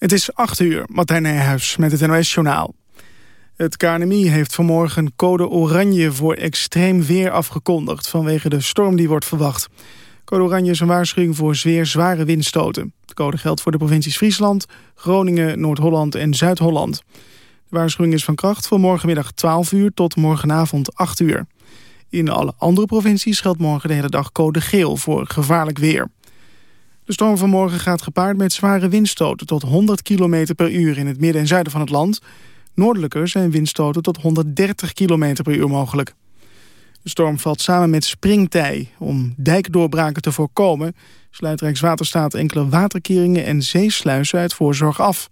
Het is 8 uur, Martijn Nijhuis met het NOS-journaal. Het KNMI heeft vanmorgen code oranje voor extreem weer afgekondigd... vanwege de storm die wordt verwacht. Code oranje is een waarschuwing voor zeer zware windstoten. De code geldt voor de provincies Friesland, Groningen, Noord-Holland en Zuid-Holland. De waarschuwing is van kracht van morgenmiddag 12 uur tot morgenavond 8 uur. In alle andere provincies geldt morgen de hele dag code geel voor gevaarlijk weer. De storm van morgen gaat gepaard met zware windstoten tot 100 km per uur in het midden en zuiden van het land. Noordelijker zijn windstoten tot 130 km per uur mogelijk. De storm valt samen met springtij. Om dijkdoorbraken te voorkomen sluit Rijkswaterstaat enkele waterkeringen en zeesluizen uit voorzorg af.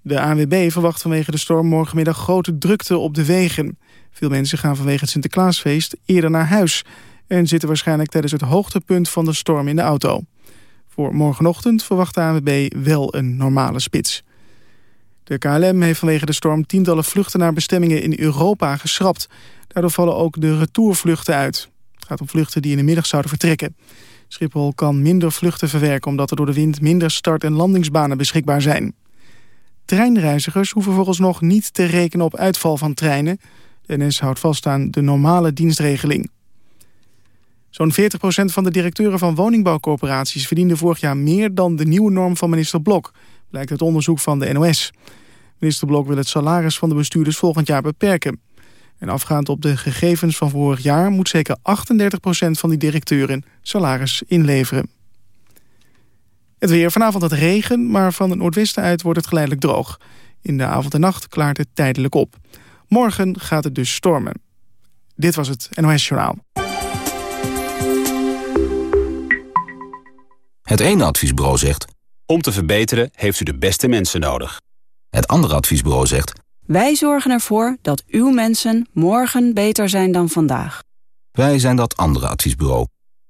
De ANWB verwacht vanwege de storm morgenmiddag grote drukte op de wegen. Veel mensen gaan vanwege het Sinterklaasfeest eerder naar huis... en zitten waarschijnlijk tijdens het hoogtepunt van de storm in de auto. Voor morgenochtend verwacht de ANWB wel een normale spits. De KLM heeft vanwege de storm tientallen vluchten naar bestemmingen in Europa geschrapt. Daardoor vallen ook de retourvluchten uit. Het gaat om vluchten die in de middag zouden vertrekken. Schiphol kan minder vluchten verwerken omdat er door de wind minder start- en landingsbanen beschikbaar zijn. Treinreizigers hoeven vooralsnog niet te rekenen op uitval van treinen. De NS houdt vast aan de normale dienstregeling. Zo'n 40% van de directeuren van woningbouwcorporaties verdiende vorig jaar meer dan de nieuwe norm van minister Blok, blijkt uit onderzoek van de NOS. Minister Blok wil het salaris van de bestuurders volgend jaar beperken. En afgaand op de gegevens van vorig jaar moet zeker 38% van die directeuren salaris inleveren. Het weer vanavond het regen, maar van het noordwesten uit wordt het geleidelijk droog. In de avond en nacht klaart het tijdelijk op. Morgen gaat het dus stormen. Dit was het NOS Journaal. Het ene adviesbureau zegt... Om te verbeteren heeft u de beste mensen nodig. Het andere adviesbureau zegt... Wij zorgen ervoor dat uw mensen morgen beter zijn dan vandaag. Wij zijn dat andere adviesbureau.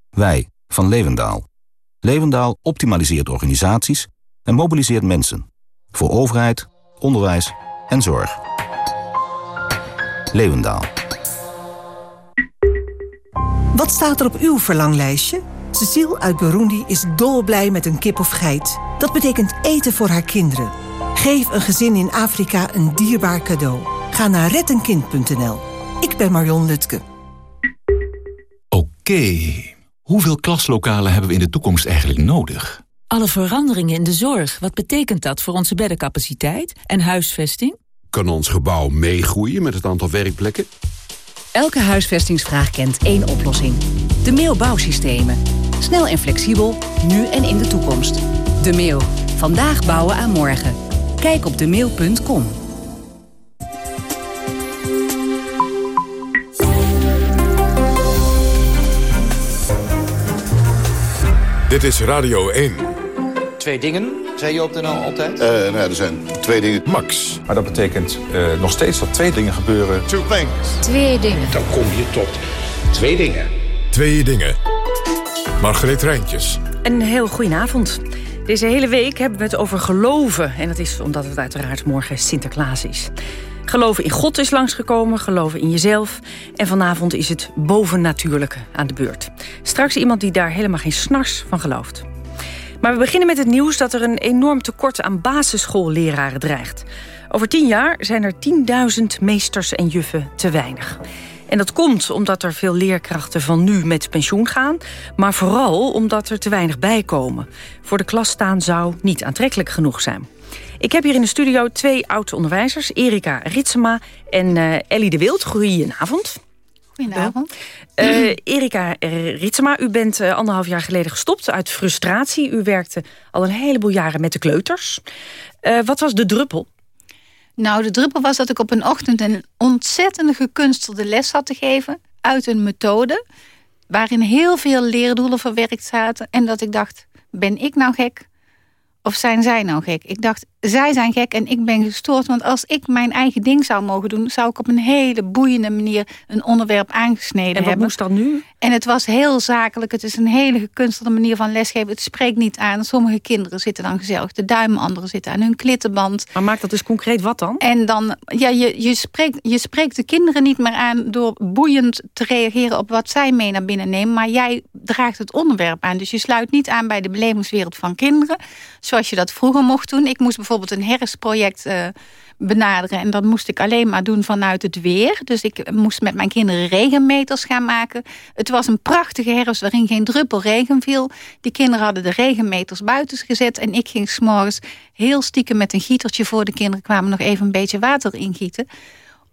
Wij, van Levendaal. Levendaal optimaliseert organisaties en mobiliseert mensen. Voor overheid, onderwijs en zorg. Levendaal. Wat staat er op uw verlanglijstje? Cecile uit Burundi is dolblij met een kip of geit. Dat betekent eten voor haar kinderen. Geef een gezin in Afrika een dierbaar cadeau. Ga naar rettenkind.nl. Ik ben Marion Lutke. Oké, hoeveel klaslokalen hebben we in de toekomst eigenlijk nodig? Alle veranderingen in de zorg, wat betekent dat voor onze beddencapaciteit en huisvesting? Kan ons gebouw meegroeien met het aantal werkplekken? Elke huisvestingsvraag kent één oplossing. De Meo Bouwsystemen. Snel en flexibel, nu en in de toekomst. De Meo. Vandaag bouwen aan morgen. Kijk op demeel.com. Dit is Radio 1. Twee dingen, zei je op de NL altijd? Uh, nou, er zijn twee dingen. Max. Maar dat betekent uh, nog steeds dat twee dingen gebeuren. Two things. Twee dingen. Dan kom je tot twee dingen. Twee dingen. Margreet Rijntjes. Een heel goedenavond. Deze hele week hebben we het over geloven. En dat is omdat het uiteraard morgen Sinterklaas is. Geloven in God is langsgekomen, geloven in jezelf. En vanavond is het bovennatuurlijke aan de beurt. Straks iemand die daar helemaal geen snars van gelooft. Maar we beginnen met het nieuws dat er een enorm tekort aan basisschoolleraren dreigt. Over tien jaar zijn er 10.000 meesters en juffen te weinig. En dat komt omdat er veel leerkrachten van nu met pensioen gaan... maar vooral omdat er te weinig bijkomen. Voor de klas staan zou niet aantrekkelijk genoeg zijn. Ik heb hier in de studio twee oud-onderwijzers... Erika Ritsema en uh, Ellie de Wild. Goedenavond. Goedenavond. Uh, Erika Ritsema, u bent uh, anderhalf jaar geleden gestopt uit frustratie. U werkte al een heleboel jaren met de kleuters. Wat was de druppel? Nou, de druppel was dat ik op een ochtend een ontzettend gekunstelde les had te geven... uit een methode waarin heel veel leerdoelen verwerkt zaten. En dat ik dacht, ben ik nou gek of zijn zij nou gek? Ik dacht, zij zijn gek en ik ben gestoord. Want als ik mijn eigen ding zou mogen doen... zou ik op een hele boeiende manier een onderwerp aangesneden hebben. En wat moest dat nu? En het was heel zakelijk. Het is een hele gekunstelde manier van lesgeven. Het spreekt niet aan. Sommige kinderen zitten dan gezellig de duim. Anderen zitten aan hun klittenband. Maar maakt dat dus concreet wat dan? En dan, ja, je, je, spreekt, je spreekt de kinderen niet meer aan... door boeiend te reageren op wat zij mee naar binnen nemen. Maar jij draagt het onderwerp aan. Dus je sluit niet aan bij de belevingswereld van kinderen. Zoals je dat vroeger mocht doen. Ik moest bijvoorbeeld een herfstproject uh, benaderen. En dat moest ik alleen maar doen vanuit het weer. Dus ik moest met mijn kinderen regenmeters gaan maken. Het was een prachtige herfst waarin geen druppel regen viel. Die kinderen hadden de regenmeters buiten gezet. En ik ging s'morgens heel stiekem met een gietertje voor de kinderen... kwamen nog even een beetje water ingieten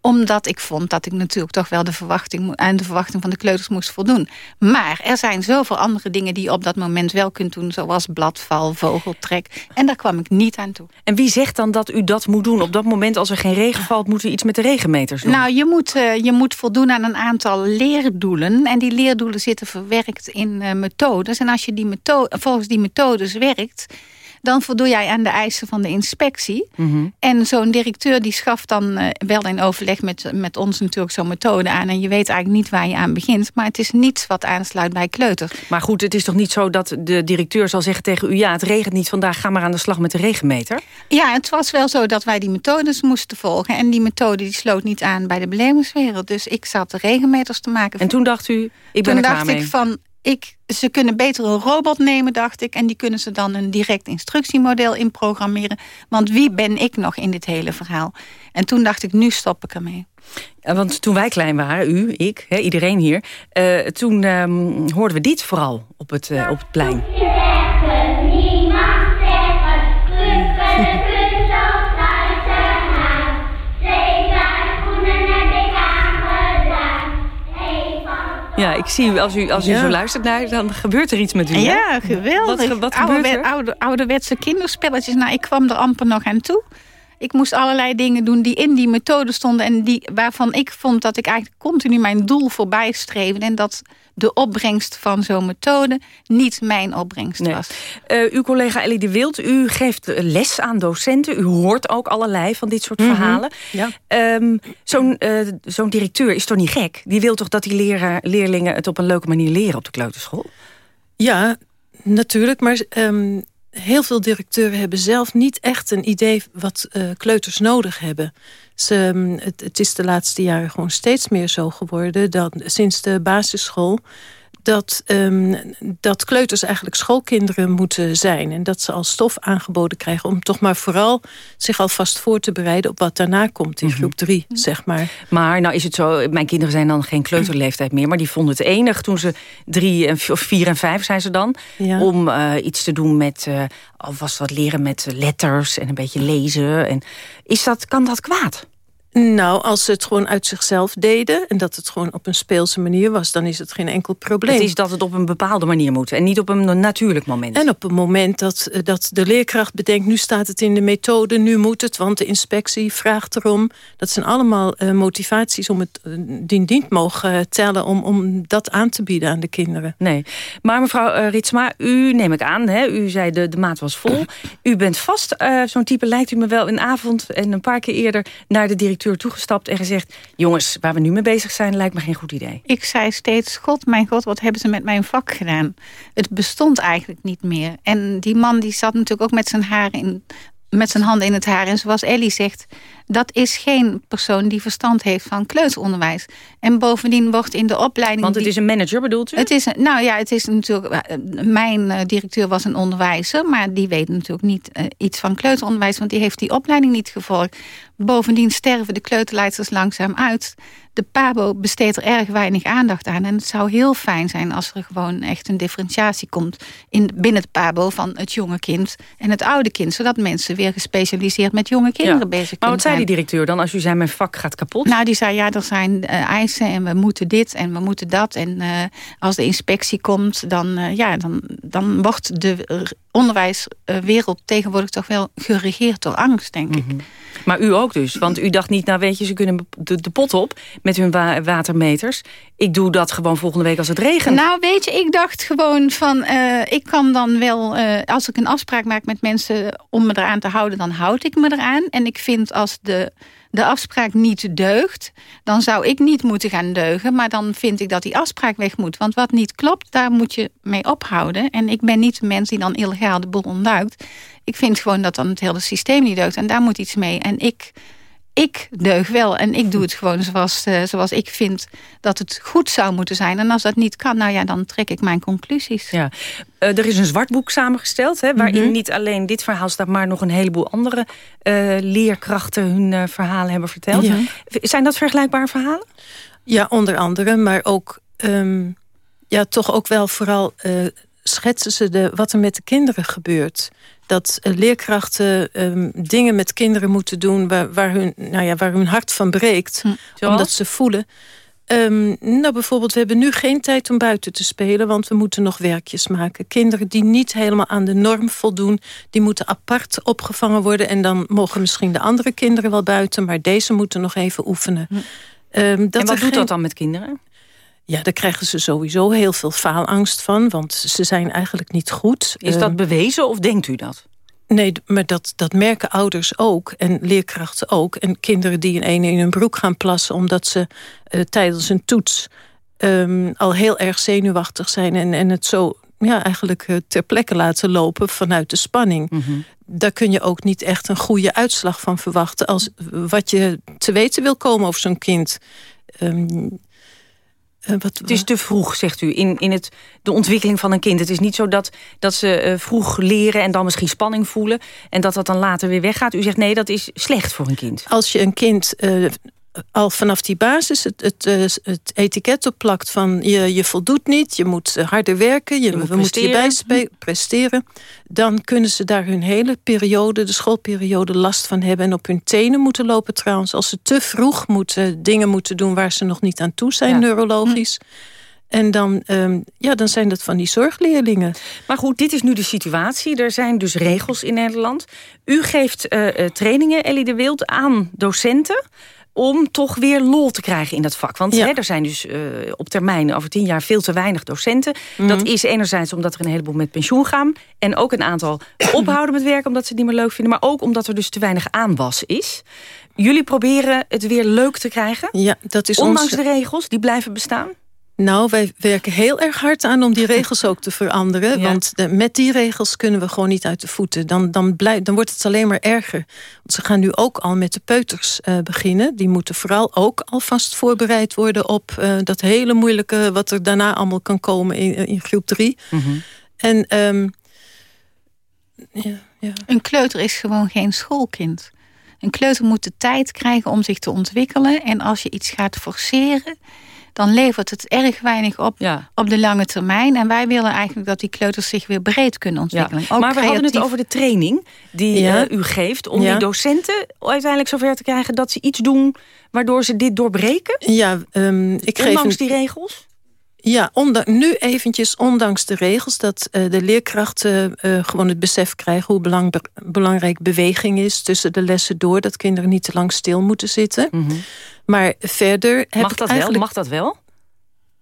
omdat ik vond dat ik natuurlijk toch wel de verwachting, aan de verwachting van de kleuters moest voldoen. Maar er zijn zoveel andere dingen die je op dat moment wel kunt doen. Zoals bladval, vogeltrek. En daar kwam ik niet aan toe. En wie zegt dan dat u dat moet doen? Op dat moment als er geen regen valt, moet u iets met de regenmeters doen? Nou, je moet, uh, je moet voldoen aan een aantal leerdoelen. En die leerdoelen zitten verwerkt in uh, methodes. En als je die methode, volgens die methodes werkt dan voldoe jij aan de eisen van de inspectie. Mhm. En zo'n directeur die schaft dan uh, wel in overleg met, met ons natuurlijk zo'n methode aan. En je weet eigenlijk niet waar je aan begint. Maar het is niets wat aansluit bij kleuter. Maar goed, het is toch niet zo dat de directeur zal zeggen tegen u... ja, het regent niet vandaag, ga maar aan de slag met de regenmeter? Ja, het was wel zo dat wij die methodes moesten volgen. En die methode die sloot niet aan bij de belevingswereld. Dus ik zat de regenmeters te maken. En toen dacht u, ik ben toen er dacht ik van, ik, ze kunnen beter een robot nemen, dacht ik. En die kunnen ze dan een direct instructiemodel in programmeren. Want wie ben ik nog in dit hele verhaal? En toen dacht ik, nu stop ik ermee. Want toen wij klein waren, u, ik, iedereen hier... Uh, toen um, hoorden we dit vooral op het, uh, op het plein. Ja, ik zie u, als u, als u Ja. zo luistert naar, dan gebeurt er iets met u. hè? Ja, geweldig. Wat, wat gebeurt er? oude- ouderwetse kinderspelletjes. Nou, ik kwam er amper nog aan toe. Ik moest allerlei dingen doen die in die methode stonden... en die, waarvan ik vond dat ik eigenlijk continu mijn doel voorbij streefde... en dat de opbrengst van zo'n methode niet mijn opbrengst Nee. was. Eh, uw collega Ellie de Wild, u geeft les aan docenten. U hoort ook allerlei van dit soort Mhm. verhalen. Ja. Ehm, Zo'n eh, zo'n directeur is toch niet gek? Die wil toch dat die leraar, leerlingen het op een leuke manier leren op de kleuterschool? Ja, natuurlijk. Maar ehm, heel veel directeuren hebben zelf niet echt een idee... wat eh, kleuters nodig hebben. Ze, ehm, het, het is de laatste jaren gewoon steeds meer zo geworden... dan sinds de basisschool... Dat, ehm, dat kleuters eigenlijk schoolkinderen moeten zijn. En dat ze al stof aangeboden krijgen... om toch maar vooral zich alvast voor te bereiden... op wat daarna komt in groep drie, zeg maar. Maar nou is het zo, mijn kinderen zijn dan geen kleuterleeftijd meer... maar die vonden het enig toen ze drie, en of vier en vijf zijn ze dan... Ja. om eh, iets te doen met, eh alvast wat leren met letters en een beetje lezen. En is dat, kan dat kwaad? Nou, als ze het gewoon uit zichzelf deden... en dat het gewoon op een speelse manier was... dan is het geen enkel probleem. Het is dat het op een bepaalde manier moet en niet op een natuurlijk moment. En op het moment dat, eh, dat de leerkracht bedenkt... nu staat het in de methode, nu moet het... want de inspectie vraagt erom. Dat zijn allemaal eh, motivaties om het uh, dien dient mogen eh, tellen... Om, om dat aan te bieden aan de kinderen. Nee, maar mevrouw eh, Ritsma, u neem ik aan, hè, u zei de, de maat was vol. U bent vast, eh, zo'n type lijkt u me wel een avond... en een paar keer eerder naar de directeur toegestapt en gezegd... jongens, waar we nu mee bezig zijn, lijkt me geen goed idee. Ik zei steeds, god, mijn god, wat hebben ze met mijn vak gedaan? Het bestond eigenlijk niet meer. En die man die zat natuurlijk ook met zijn, haar in, met zijn handen in het haar. En zoals Ellie zegt, dat is geen persoon die verstand heeft van kleuteronderwijs. En bovendien wordt in de opleiding... Want het die- is een manager, bedoelt u? Het is, een- nou ja, het is natuurlijk. eh, Mijn eh, directeur was een onderwijzer, maar die weet natuurlijk niet eh, iets van kleuteronderwijs, want die heeft die opleiding niet gevolgd. Bovendien sterven de kleuterleidsters langzaam uit. De PABO besteedt er erg weinig aandacht aan. En het zou heel fijn zijn als er gewoon echt een differentiatie komt in, binnen het PABO van het jonge kind en het oude kind. Zodat mensen weer gespecialiseerd met jonge kinderen Ja. bezig Maar kunnen wat zei zijn. die directeur dan als u zei mijn vak gaat kapot? Nou, die zei ja, er zijn eh, eisen en we moeten dit en we moeten dat. En eh, als de inspectie komt, dan, eh, ja, dan, dan wordt de eh, onderwijswereld tegenwoordig toch wel geregeerd door angst, denk ik. Maar u ook dus, want u dacht niet, nou weet je, ze kunnen de, de pot op met hun wa- watermeters. Ik doe dat gewoon volgende week als het regent. Nou, weet je, ik dacht gewoon van... eh, ik kan dan wel, eh, als ik een afspraak maak met mensen... om me eraan te houden, dan houd ik me eraan. En ik vind als de, de afspraak niet deugt, dan zou ik niet moeten gaan deugen. Maar dan vind ik dat die afspraak weg moet. Want wat niet klopt, daar moet je mee ophouden. En ik ben niet de mens die dan illegaal de boel ontduikt. Ik vind gewoon dat dan het hele systeem niet deugt. En daar moet iets mee. En ik ik deug wel en ik doe het gewoon zoals, uh, zoals ik vind dat het goed zou moeten zijn. En als dat niet kan, nou ja, dan trek ik mijn conclusies. Ja. Uh, er is een zwartboek samengesteld, hè, waarin mm -hmm. niet alleen dit verhaal staat... maar nog een heleboel andere uh, leerkrachten hun verhalen hebben verteld. Ja. Zijn dat vergelijkbare verhalen? Ja, onder andere, maar ook... Um, ja, toch ook wel vooral schetsen ze de, wat er met de kinderen gebeurt dat uh, leerkrachten um, dingen met kinderen moeten doen... waar, waar, hun, nou ja, waar hun hart van breekt, hm. omdat ze voelen... Um, nou, bijvoorbeeld, we hebben nu geen tijd om buiten te spelen... want we moeten nog werkjes maken. Kinderen die niet helemaal aan de norm voldoen... die moeten apart opgevangen worden... en dan mogen misschien de andere kinderen wel buiten... maar deze moeten nog even oefenen. Hm. Um, dat en wat doet geen... dat dan met kinderen? Ja, daar krijgen ze sowieso heel veel faalangst van, want ze zijn eigenlijk niet goed. Is dat bewezen of denkt u dat? Nee, maar dat, dat merken ouders ook en leerkrachten ook. En kinderen die in een in hun broek gaan plassen... omdat ze uh, tijdens een toets um, al heel erg zenuwachtig zijn... en, en het zo ja, eigenlijk uh, ter plekke laten lopen vanuit de spanning. Mm -hmm. Daar kun je ook niet echt een goede uitslag van verwachten... als wat je te weten wil komen over zo'n kind... Um, uh, wat, het is te vroeg, zegt u, in, in het, de ontwikkeling van een kind. Het is niet zo dat, dat ze uh, vroeg leren en dan misschien spanning voelen... en dat dat dan later weer weggaat. U zegt nee, dat is slecht voor een kind. Als je een kind uh, al vanaf die basis het, het, het etiket opplakt van je, je voldoet niet, je moet harder werken, je, je moet we moeten je presteren, dan kunnen ze daar hun hele periode, de schoolperiode, last van hebben en op hun tenen moeten lopen trouwens. Als ze te vroeg moeten, dingen moeten doen waar ze nog niet aan toe zijn, ja. neurologisch. Hm. En dan, um, ja, dan zijn dat van die zorgleerlingen. Maar goed, dit is nu de situatie. Er zijn dus regels in Nederland. U geeft uh, trainingen, Ellie de Wild, aan docenten om toch weer lol te krijgen in dat vak. Want ja. hè, er zijn dus uh, op termijn over tien jaar veel te weinig docenten. Mm -hmm. Dat is enerzijds omdat er een heleboel met pensioen gaan... en ook een aantal ophouden met werken omdat ze het niet meer leuk vinden... maar ook omdat er dus te weinig aanwas is. Jullie proberen het weer leuk te krijgen. Ja, dat is Ondanks ons... de regels die blijven bestaan. Nou, wij werken heel erg hard aan om die regels ook te veranderen. Ja. Want de, met die regels kunnen we gewoon niet uit de voeten. Dan, dan, blijf, dan wordt het alleen maar erger. Want ze gaan nu ook al met de peuters uh, beginnen. Die moeten vooral ook alvast voorbereid worden op uh, dat hele moeilijke... wat er daarna allemaal kan komen in, in groep drie. Mm -hmm. En um, ja, ja. Een kleuter is gewoon geen schoolkind. Een kleuter moet de tijd krijgen om zich te ontwikkelen. En als je iets gaat forceren dan levert het erg weinig op ja. op de lange termijn. En wij willen eigenlijk dat die kleuters zich weer breed kunnen ontwikkelen. Ja. maar we hadden het over de training die ja. uh, u geeft... om die docenten uiteindelijk zover te krijgen dat ze iets doen... waardoor ze dit doorbreken? Ja, um, ik Ondanks geef... Een... die regels? Ja, nu eventjes ondanks de regels... dat uh, de leerkrachten uh, gewoon het besef krijgen... hoe belang, be belangrijk beweging is tussen de lessen door... dat kinderen niet te lang stil moeten zitten. Mm -hmm. Maar verder heb mag dat ik eigenlijk... wel? Mag dat wel?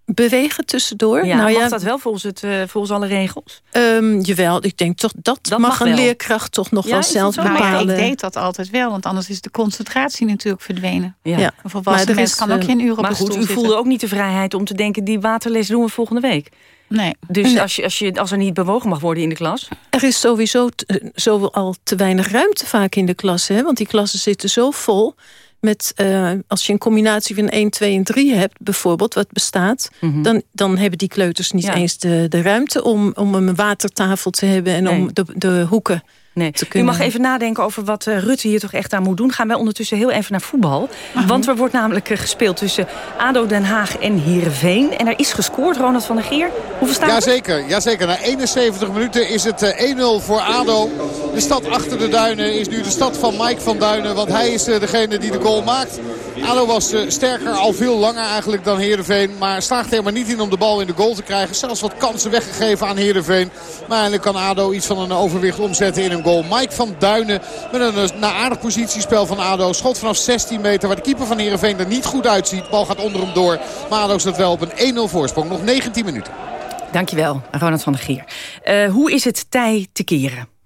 Bewegen tussendoor? Ja, nou ja, mag dat wel volgens, het, uh, volgens alle regels? Um, jawel, ik denk toch dat, dat mag, mag een leerkracht toch nog ja, wel zelf bepalen. Maar ik deed dat altijd wel, want anders is de concentratie natuurlijk verdwenen. Ja. ja. Een volwassen mens kan ook geen uur op Maar goed, u voelde ook niet de vrijheid om te denken... die waterles doen we volgende week. Nee. Dus nee. Als, je, als, je, als er niet bewogen mag worden in de klas? Er is sowieso zo al te weinig ruimte vaak in de klas. Hè? Want die klassen zitten zo vol met, uh, als je een combinatie van 1, 2 en 3 hebt, bijvoorbeeld, wat bestaat... Mm -hmm. dan, dan hebben die kleuters niet ja. eens de, de ruimte om, om een watertafel te hebben... en nee. om de, de hoeken Nee. U mag even nadenken over wat uh, Rutte hier toch echt aan moet doen. Gaan wij ondertussen heel even naar voetbal. Want er wordt namelijk uh, gespeeld tussen ADO Den Haag en Heerenveen. En er is gescoord, Ronald van der Geer. Hoeveel staat Jazeker, jazeker. Na 71 minuten is het 1-0 voor ADO. De stad achter de duinen is nu de stad van Mike van Duinen. Want hij is degene die de goal maakt. ADO was sterker, al veel langer eigenlijk dan Heerenveen. Maar slaagt helemaal niet in om de bal in de goal te krijgen. Zelfs wat kansen weggegeven aan Heerenveen. Maar eigenlijk kan ADO iets van een overwicht omzetten in een goal. Mike van Duinen met een na aardig positiespel van ADO. Schot vanaf 16 meter waar de keeper van Heerenveen er niet goed uitziet. Bal gaat onder hem door. Maar ADO staat wel op een 1-0 voorsprong. Nog 19 minuten. Dankjewel, Ronald van der Gier. Uh, hoe is het tij te keren?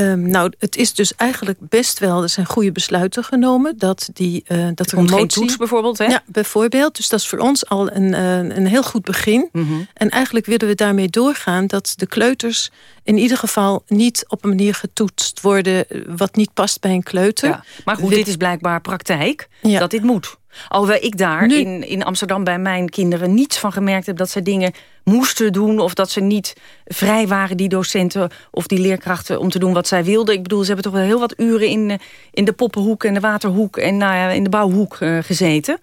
Um, nou, het is dus eigenlijk best wel... er zijn goede besluiten genomen... dat, die, uh, dat er, er een motie... toets bijvoorbeeld, hè? Ja, bijvoorbeeld. Dus dat is voor ons al een, uh, een heel goed begin. Mm -hmm. En eigenlijk willen we daarmee doorgaan... dat de kleuters in ieder geval niet op een manier getoetst worden... wat niet past bij een kleuter. Ja, maar goed, dit is blijkbaar praktijk, ja. dat dit moet. Alhoewel ik daar nu... in, in Amsterdam bij mijn kinderen niets van gemerkt heb... dat ze dingen moesten doen of dat ze niet vrij waren, die docenten of die leerkrachten... om te doen wat zij wilden. Ik bedoel, ze hebben toch wel heel wat uren in, in de poppenhoek en de waterhoek... en nou ja, in de bouwhoek uh, gezeten.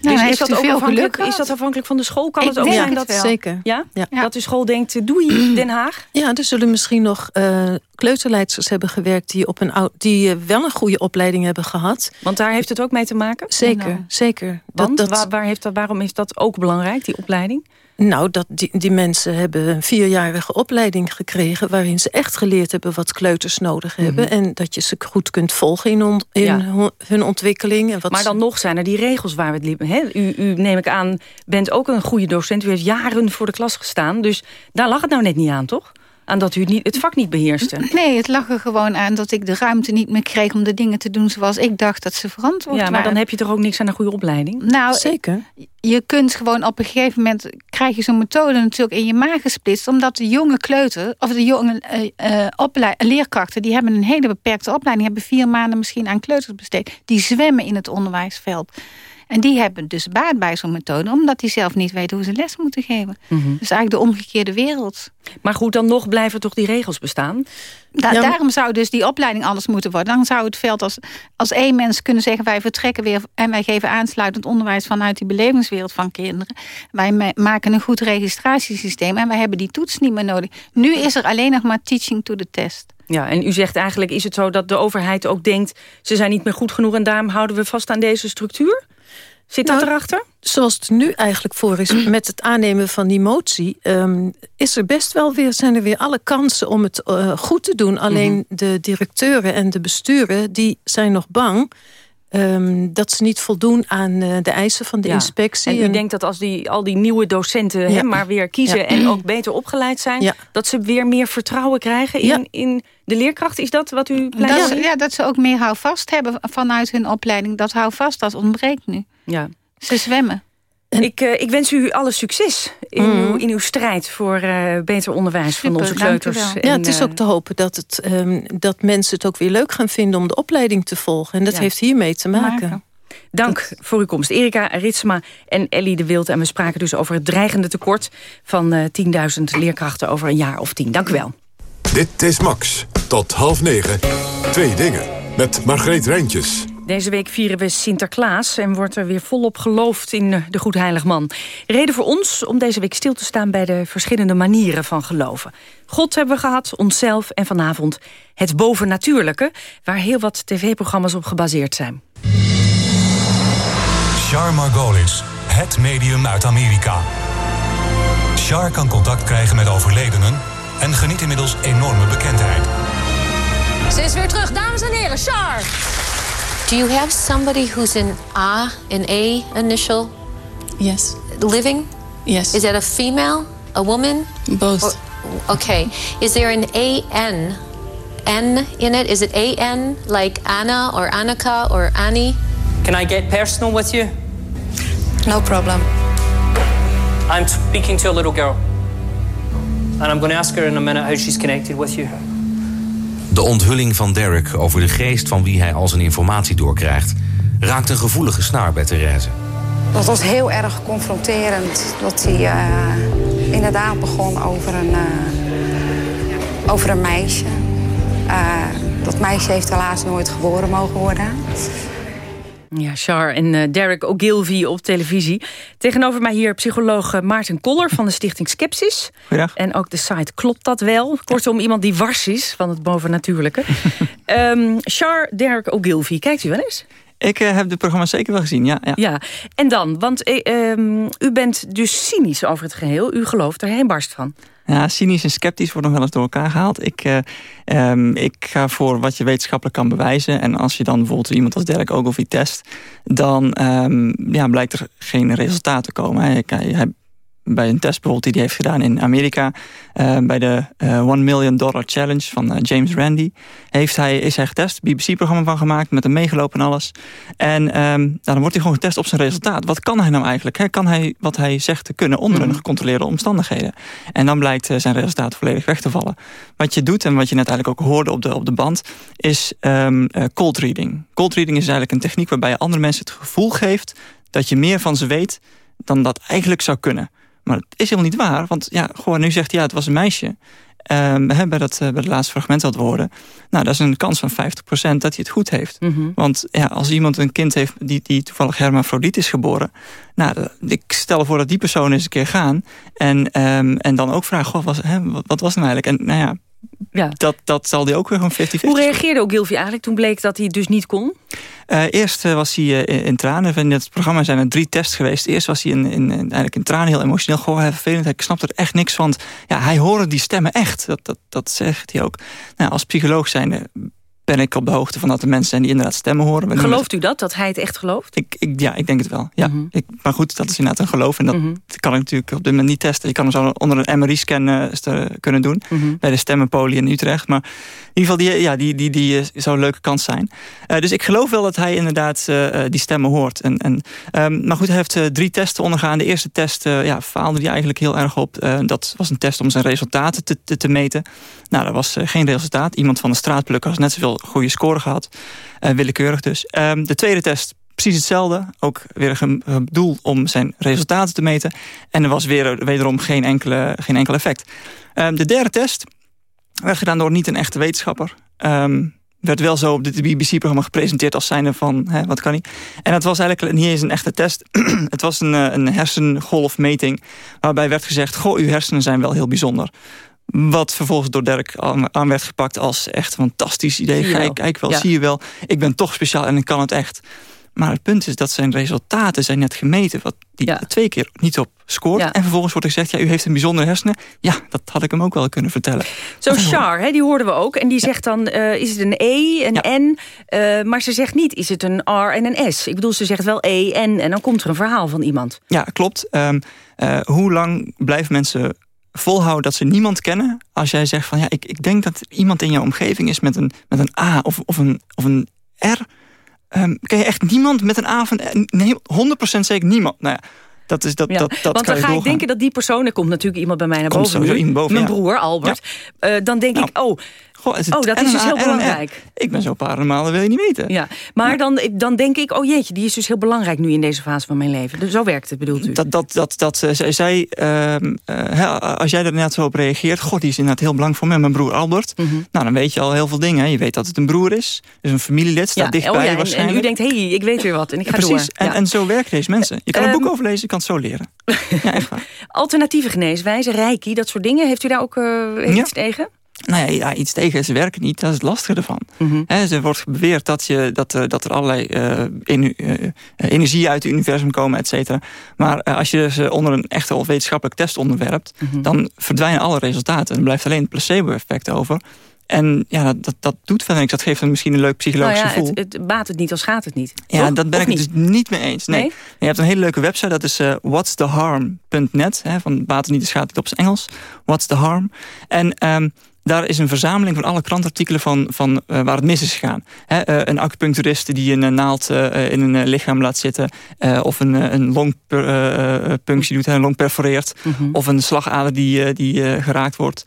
Nou, dus is dat, ook afhankelijk, is dat afhankelijk van de school? Kan ik het ook zijn dat zeker. Ja? ja? dat de school denkt, doei Den Haag? Ja, er zullen misschien nog uh, kleuterleidsters hebben gewerkt... die, op een, die uh, wel een goede opleiding hebben gehad. Want daar heeft het ook mee te maken? Zeker, zeker. Want dat, dat, waar, waar heeft dat, waarom is dat ook belangrijk, die opleiding? Nou, dat die, die mensen hebben een vierjarige opleiding gekregen... waarin ze echt geleerd hebben wat kleuters nodig hebben. Mm -hmm. En dat je ze goed kunt volgen in, on, in ja. hun ontwikkeling. En wat maar dan nog zijn er die regels waar we het liepen. Hè? U, u, neem ik aan, bent ook een goede docent. U heeft jaren voor de klas gestaan. Dus daar lag het nou net niet aan, toch? Aan dat u niet, het vak niet beheerste? Nee, het lag er gewoon aan dat ik de ruimte niet meer kreeg... om de dingen te doen zoals ik dacht dat ze verantwoord waren. Ja, maar dan heb je toch ook niks aan een goede opleiding? Nou, Zeker. Je kunt gewoon op een gegeven moment... krijg je zo'n methode natuurlijk in je maag gesplitst... omdat de jonge kleuter, of de jonge uh, uh, leerkrachten... die hebben een hele beperkte opleiding... hebben vier maanden misschien aan kleuters besteed. Die zwemmen in het onderwijsveld. En die hebben dus baat bij zo'n methode... omdat die zelf niet weten hoe ze les moeten geven. Mm -hmm. Dus eigenlijk de omgekeerde wereld. Maar goed, dan nog blijven toch die regels bestaan? Da ja, daarom zou dus die opleiding anders moeten worden. Dan zou het veld als, als één mens kunnen zeggen... wij vertrekken weer en wij geven aansluitend onderwijs... vanuit die belevingswereld van kinderen. Wij maken een goed registratiesysteem... en wij hebben die toets niet meer nodig. Nu is er alleen nog maar teaching to the test. Ja, en u zegt eigenlijk, is het zo dat de overheid ook denkt... ze zijn niet meer goed genoeg en daarom houden we vast aan deze structuur? Zit dat nou, erachter? Zoals het nu eigenlijk voor is met het aannemen van die motie... Um, is er best wel weer, zijn er weer alle kansen om het uh, goed te doen. Alleen mm -hmm. de directeuren en de besturen die zijn nog bang... Um, dat ze niet voldoen aan uh, de eisen van de ja. inspectie. En u en... denkt dat als die, al die nieuwe docenten ja. hè, maar weer kiezen... Ja. en ook beter opgeleid zijn... dat ze weer meer vertrouwen krijgen in, in de leerkracht? Is dat wat u pleit? Dat, ja, dat ze ook meer houvast hebben vanuit hun opleiding. Dat houvast, dat ontbreekt nu. Ja. Ze zwemmen. En ik, uh, ik wens u alle succes in, mm. uw, in uw strijd voor uh, beter onderwijs Super, van onze kleuters. En, ja, het is ook te hopen dat, het, um, dat mensen het ook weer leuk gaan vinden om de opleiding te volgen. En dat ja. heeft hiermee te maken. maken. Dank dat... voor uw komst. Erika Ritsma en Ellie de Wild. En we spraken dus over het dreigende tekort van uh, 10.000 leerkrachten over een jaar of tien. Dank u wel. Dit is Max. Tot half negen. Twee dingen. Met Margreet Rijntjes. Deze week vieren we Sinterklaas en wordt er weer volop geloofd in de Goedheiligman. Reden voor ons om deze week stil te staan bij de verschillende manieren van geloven. God hebben we gehad, onszelf en vanavond het bovennatuurlijke... waar heel wat tv-programma's op gebaseerd zijn. Char Margolis, het medium uit Amerika. Char kan contact krijgen met overledenen... en geniet inmiddels enorme bekendheid. Ze is weer terug, dames en heren, Char! Do you have somebody who's an A, an A initial? Yes. Living? Yes. Is that a female, a woman? Both. Or, okay. Is there an A-N, N in it? Is it A-N, like Anna or Annika or Annie? Can I get personal with you? No problem. I'm speaking to a little girl. And I'm going to ask her in a minute how she's connected with you. De onthulling van Derek over de geest van wie hij al zijn informatie doorkrijgt... raakt een gevoelige snaar bij Therese. Dat was heel erg confronterend. Dat hij uh, inderdaad begon over een, uh, over een meisje. Uh, dat meisje heeft helaas nooit geboren mogen worden. Ja, Char en uh, Derek Ogilvy op televisie. Tegenover mij hier psycholoog Maarten Koller van de stichting Skepsis. Goedendag. En ook de site Klopt dat wel? Kortom, iemand die wars is van het bovennatuurlijke. um, Char, Derek Ogilvy, kijkt u wel eens? Ik uh, heb de programma zeker wel gezien, ja. Ja, ja. en dan? Want uh, um, u bent dus cynisch over het geheel. U gelooft er heen barst van. Ja, cynisch en sceptisch wordt nog wel eens door elkaar gehaald. Ik, uh, um, ik ga voor wat je wetenschappelijk kan bewijzen. En als je dan bijvoorbeeld iemand als Derek Ogilvy test... dan um, ja, blijkt er geen resultaat te komen. Hij, hij bij een test bijvoorbeeld die hij heeft gedaan in Amerika. Uh, bij de uh, One Million Dollar Challenge van James Randi. Heeft hij, is hij getest, BBC-programma van gemaakt, met hem meegelopen en alles. En um, nou, dan wordt hij gewoon getest op zijn resultaat. Wat kan hij nou eigenlijk? Hè? Kan hij wat hij zegt te kunnen onder mm. een gecontroleerde omstandigheden? En dan blijkt zijn resultaat volledig weg te vallen. Wat je doet en wat je net eigenlijk ook hoorde op de, op de band, is um, cold reading. Cold reading is eigenlijk een techniek waarbij je andere mensen het gevoel geeft dat je meer van ze weet dan dat eigenlijk zou kunnen. Maar het is helemaal niet waar, want ja, gewoon nu zegt hij ja, het was een meisje. Um, bij, dat, bij het laatste fragment dat we hoorden. Nou, dat is een kans van 50% dat hij het goed heeft. Mhm. Want ja, als iemand een kind heeft die, die toevallig hermafrodiet is geboren... Nou, ik stel voor dat die persoon eens een keer gaan... en, um, en dan ook vragen, goh, was, hè, wat, wat was het nou eigenlijk? En nou ja, ja. Dat, dat zal hij ook weer gewoon 50-50. Hoe reageerde Ogilvy eigenlijk toen bleek dat hij dus niet kon? Uh, eerst uh, was hij uh, in tranen. In het programma zijn er drie tests geweest. Eerst was hij in, in, eigenlijk in tranen, heel emotioneel. Gewoon heel vervelend. Hij snapte er echt niks van. Ja, hij hoorde die stemmen echt. Dat, dat, dat zegt hij ook. Nou, als psycholoog zijn ben ik op de hoogte van dat er mensen zijn die inderdaad stemmen horen. Gelooft u dat, dat hij het echt gelooft? Ik, ik ja, ik denk het wel. Ja. Mhm. ik, maar goed, dat is inderdaad een geloof. En dat Mhm. kan ik natuurlijk op dit moment niet testen. Je kan hem zo onder een MRI-scan uh, kunnen doen. Mhm. Bij de stemmenpolie in Utrecht. Maar in ieder geval, die, ja, die, die, die, die zou een leuke kans zijn. Uh, dus ik geloof wel dat hij inderdaad uh, die stemmen hoort. En, en, um, maar goed, hij heeft drie testen ondergaan. De eerste test ja, faalde hij eigenlijk heel erg op. dat was een test om zijn resultaten te, te, te meten. Nou, dat was geen resultaat. Iemand van de straatplukker had net zoveel goede scoren gehad. willekeurig dus. Um, de tweede test precies hetzelfde. Ook weer een doel om zijn resultaten te meten. En er was weer, wederom geen, enkele, geen enkel effect. Um, de derde test werd gedaan door niet een echte wetenschapper. Um, werd wel zo op dit BBC-programma gepresenteerd als zijnde van, hè, wat kan hij? En het was eigenlijk niet eens een echte test. het was een, een hersengolfmeting waarbij werd gezegd... goh, uw hersenen zijn wel heel bijzonder. Wat vervolgens door Dirk aan werd gepakt als echt een fantastisch idee. Kijk, kijk wel, ja. zie je wel. Ik ben toch speciaal en ik kan het echt. Maar het punt is dat zijn resultaten zijn net gemeten... wat die ja. twee keer niet op scoort. Ja. En vervolgens wordt er gezegd, ja, u heeft een bijzondere hersenen. Ja, dat had ik hem ook wel kunnen vertellen. Zo Char, hè, die hoorden we ook. En die zegt dan, uh, is het een E, een N? Uh, maar ze zegt niet, is het een R en een S? Ik bedoel, ze zegt wel E, N en dan komt er een verhaal van iemand. Ja, klopt. Um, uh, hoe lang blijven mensen volhouden dat ze niemand kennen... als jij zegt van, ja, ik, ik denk dat iemand in jouw omgeving is met een, met een A of, of, een, of een R... Um, ken je echt niemand met een A van... Nee, 100% zeker niemand. Nou ja, dat is, dat, ja, dat, dat want dan ga ik denken dat die persoon... er komt natuurlijk iemand bij mij naar komt boven, iemand boven mijn broer Albert. Ja. Uh, dan denk nou, ik, oh, goh, is oh dat is dus heel belangrijk. Ik ben zo paranormaal, dat wil je niet weten. Ja, maar ja. Dan, dan denk ik, oh jeetje, die is dus heel belangrijk nu in deze fase van mijn leven. Dus zo werkt het, bedoelt u? Dat, dat, dat, dat uh, zij, uh, uh, als jij er net zo op reageert... god, die is inderdaad heel belangrijk voor mij, mijn broer Albert. Mm -hmm. Nou, dan weet je al heel veel dingen. Je weet dat het een broer is, dus een familielid, staat ja, dichtbij oh ja, waarschijnlijk. En u denkt, hé, hey, ik weet weer wat en ik ga Precies. door. En, ja. en zo werken deze mensen. Je kan een Um, boek overlezen, je kan het zo leren. ja, echt waar. Alternatieve geneeswijze, reiki, dat soort dingen. Heeft u daar ook uh, iets tegen? Nou ja, ja, iets tegen. Ze werken niet. Dat is het lastige ervan. Mm -hmm. He, er wordt beweerd dat, je, dat, uh, dat er allerlei uh, in, uh, energieën uit het universum komen, et cetera. Maar als je ze onder een echte wetenschappelijk test onderwerpt... Mhm. Mm -hmm. dan verdwijnen alle resultaten. Er blijft alleen het placebo-effect over. En ja, dat, dat, dat doet verder niks. Dat geeft hem misschien een leuk psychologisch nou ja, gevoel. Het, het baat het niet als gaat het niet. Ja, Toch? dat ben of ik het dus niet mee eens. Nee. nee? Je hebt een hele leuke website, dat is uh, whatstheharm.net. Van baat het niet, dus gaat het op zijn Engels. What's the harm? En... Um, daar is een verzameling van alle krantartikelen van, van uh, waar het mis is gegaan. He, uh, een acupuncturist die een naald uh, in een lichaam laat zitten... of een, een longpunctie doet, een long perforeert... Mm -hmm. of een slagader die, die geraakt wordt.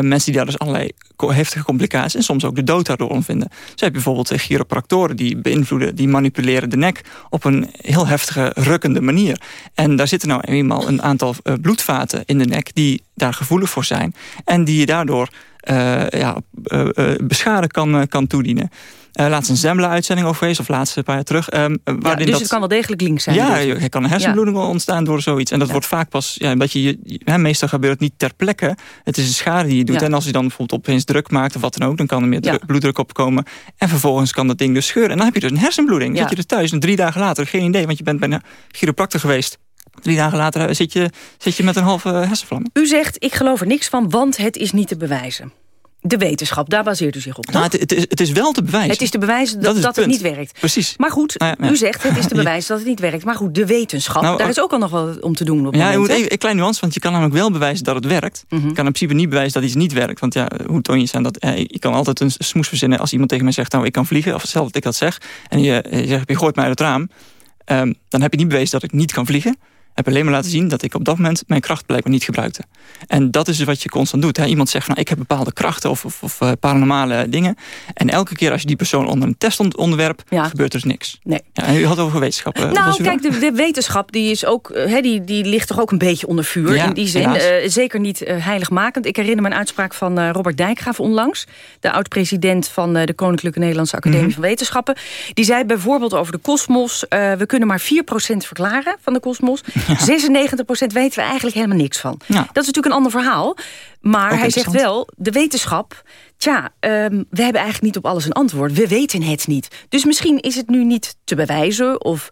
Mensen die daar dus allerlei heftige complicaties... en soms ook de dood daardoor ondervinden. Zo heb je bijvoorbeeld chiropractoren die beïnvloeden... die manipuleren de nek op een heel heftige, rukkende manier. En daar zitten nou eenmaal een aantal bloedvaten in de nek... die daar gevoelig voor zijn. En die je daardoor uh, ja, uh, uh, kan, kan toedienen. Laatst een Zembla-uitzending over geweest, of laatst een paar jaar terug. Um, ja, dus dat, het kan wel degelijk links zijn. Ja, dus. er kan een hersenbloeding ja. ontstaan door zoiets. En dat ja. wordt vaak pas, ja, dat je, je, meestal gebeurt het niet ter plekke. Het is een schade die je doet. En als je dan bijvoorbeeld opeens druk maakt of wat dan ook... dan kan er meer druk, bloeddruk opkomen. En vervolgens kan dat ding dus scheuren. En dan heb je dus een hersenbloeding. Dan zit je dus thuis en drie dagen later, geen idee... want je bent bij een chiropractor geweest... Drie dagen later zit je, zit je met een halve hersenvlam. U zegt, ik geloof er niks van, want het is niet te bewijzen. De wetenschap, daar baseert u zich op. Nou, het, het, is, het is wel te bewijzen. Het is te bewijzen dat, dat, het niet werkt. Precies. Maar goed, Nou ja, ja. u zegt het is te bewijzen dat het niet werkt. Maar goed, de wetenschap, Nou, daar is ook al nog wel om te doen op Ja, je moment, moet even een klein nuance, want je kan namelijk wel bewijzen dat het werkt. Mhm. Je kan in principe niet bewijzen dat iets niet werkt. Want ja, hoe toon je aan dat... eh, je kan altijd een smoes verzinnen als iemand tegen mij zegt... nou, ik kan vliegen, of zelf dat ik dat zeg. En je, je zegt, je gooit mij uit het raam. ehm, dan heb je niet bewezen dat ik niet kan vliegen. Heb alleen maar laten zien dat ik op dat moment mijn kracht blijkbaar niet gebruikte. En dat is dus wat je constant doet. Hè. Iemand zegt van, nou, ik heb bepaalde krachten of, of, of eh, paranormale dingen. En elke keer als je die persoon onder een testonderwerp, gebeurt er dus niks. Nee. Ja, en u had over wetenschap. eh, Nou, kijk, de, de wetenschap die is ook, eh, hè, die, die ligt toch ook een beetje onder vuur. Ja, in die zin, zeker niet heiligmakend. Ik herinner me een uitspraak van Robert Dijkgraaf onlangs. De oud-president van de Koninklijke Nederlandse Academie Mhm. van Wetenschappen. Die zei bijvoorbeeld over de kosmos... we kunnen maar 4% verklaren van de kosmos. 96% weten we eigenlijk helemaal niks van. Dat is natuurlijk een ander verhaal. Maar Ook hij zegt wel, de wetenschap... Tja, ehm, we hebben eigenlijk niet op alles een antwoord. We weten het niet. Dus misschien is het nu niet te bewijzen... of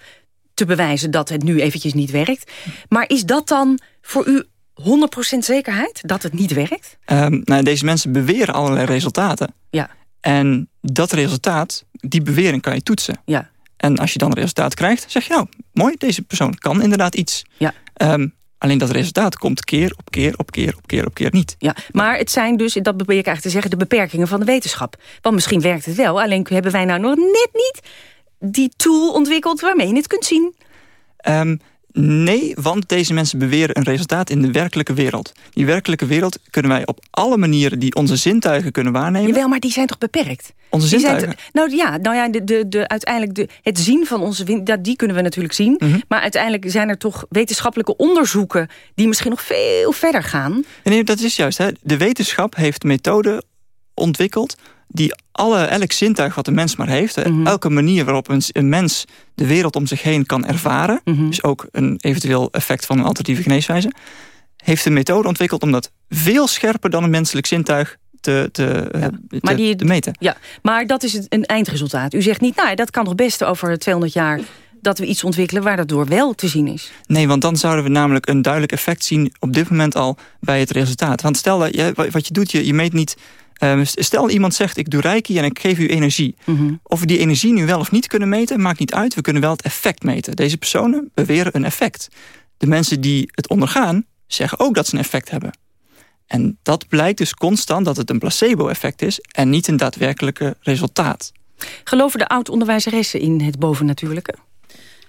te bewijzen dat het nu eventjes niet werkt. Maar is dat dan voor u 100% zekerheid dat het niet werkt? Ehm, nou, deze mensen beweren allerlei resultaten. Ja. En dat resultaat, die bewering kan je toetsen. Ja. En als je dan een resultaat krijgt, zeg je nou, mooi, deze persoon kan inderdaad iets. Ja. Ehm, alleen dat resultaat komt keer op keer op keer op keer op keer niet. Ja, maar het zijn dus, dat probeer ik eigenlijk te zeggen... de beperkingen van de wetenschap. Want misschien werkt het wel, alleen hebben wij nou nog net niet... die tool ontwikkeld waarmee je het kunt zien. Ehm, nee, want deze mensen beweren een resultaat in de werkelijke wereld. Die werkelijke wereld kunnen wij op alle manieren die onze zintuigen kunnen waarnemen. Jawel, maar die zijn toch beperkt? Onze Die zintuigen. nou ja, nou ja de, de, de, uiteindelijk de, het zien van onze wind, dat, die kunnen we natuurlijk zien. Mhm. Maar uiteindelijk zijn er toch wetenschappelijke onderzoeken... die misschien nog veel verder gaan. Nee, dat is juist. Hè. De wetenschap heeft methoden ontwikkeld die alle, elk zintuig wat een mens maar heeft... Mhm. elke manier waarop een, een mens de wereld om zich heen kan ervaren... Mhm. dus ook een eventueel effect van een alternatieve geneeswijze... heeft een methode ontwikkeld om dat veel scherper dan een menselijk zintuig te, te, eh, te, maar die- te meten. Ja, maar dat is een eindresultaat. U zegt niet, nou, dat kan nog best over 200 jaar... dat we iets ontwikkelen waar dat door wel te zien is. Nee, want dan zouden we namelijk een duidelijk effect zien... op dit moment al bij het resultaat. Want stel dat je, wat je doet, je, je meet niet... ehm, stel iemand zegt, ik doe reiki en ik geef u energie. Mhm. Of we die energie nu wel of niet kunnen meten, maakt niet uit. We kunnen wel het effect meten. Deze personen beweren een effect. De mensen die het ondergaan, zeggen ook dat ze een effect hebben. En dat blijkt dus constant dat het een placebo-effect is... en niet een daadwerkelijke resultaat. Geloven de oud-onderwijzeressen in het bovennatuurlijke?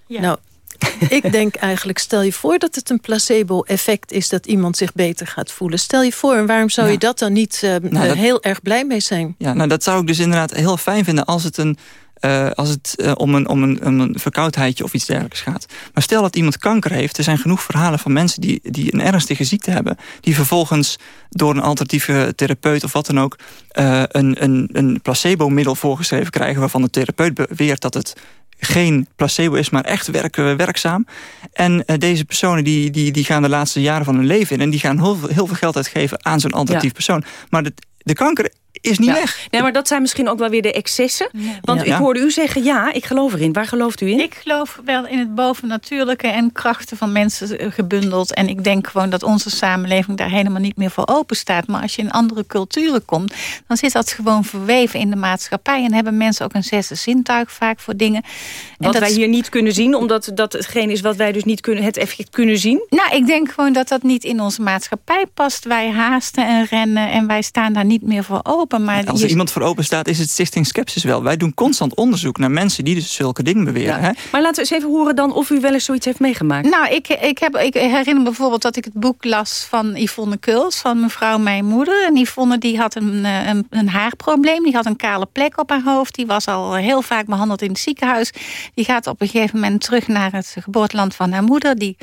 Nou, ik denk eigenlijk, stel je voor dat het een placebo-effect is... dat iemand zich beter gaat voelen. Stel je voor, en waarom zou Ja. je dat dan niet eh, Nou, dat- heel erg blij mee zijn? Ja, nou dat zou ik dus inderdaad heel fijn vinden als het, een, eh, als het eh, om, een, om een, om een verkoudheidje of iets dergelijks gaat. Maar stel dat iemand kanker heeft, er zijn genoeg verhalen van mensen die, die een ernstige ziekte hebben, die vervolgens door een alternatieve therapeut of wat dan ook eh, een, een, een placebo-middel voorgeschreven krijgen waarvan de therapeut beweert dat het geen placebo is, maar echt werk, eh, werkzaam. En eh, deze personen die, die, die gaan de laatste jaren van hun leven in... en die gaan heel veel, heel veel geld uitgeven aan zo'n alternatief Ja. persoon. Maar de, de kanker is niet Ja. weg. Nee, maar dat zijn misschien ook wel weer de excessen. Want Ja. ik hoorde u zeggen, ja, ik geloof erin. Waar gelooft u in? Ik geloof wel in het bovennatuurlijke en krachten van mensen eh, gebundeld. En ik denk gewoon dat onze samenleving daar helemaal niet meer voor open staat. Maar als je in andere culturen komt, dan zit dat gewoon verweven in de maatschappij. En hebben mensen ook een zesde zintuig vaak voor dingen. Wat en dat wij hier niet kunnen zien, omdat dat hetgeen is wat wij dus niet kunnen, het effect kunnen zien. Nou, ik denk gewoon dat dat niet in onze maatschappij past. Wij haasten en rennen en wij staan daar niet meer voor open. Maar Als je- er iemand voor open staat, is het Stichting Skepsis wel. Wij doen constant onderzoek naar mensen die dus zulke dingen beweren. Hè? Maar laten we eens even horen dan of u wel eens zoiets heeft meegemaakt. Nou, ik, ik, heb, ik herinner me bijvoorbeeld dat ik het boek las van Yvonne Kuls, van mevrouw Mijn Moeder. En Yvonne die had een, eh, een, een haarprobleem, die had een kale plek op haar hoofd. Die was al heel vaak behandeld in het ziekenhuis. Die gaat op een gegeven moment terug naar het geboorteland van haar moeder. Die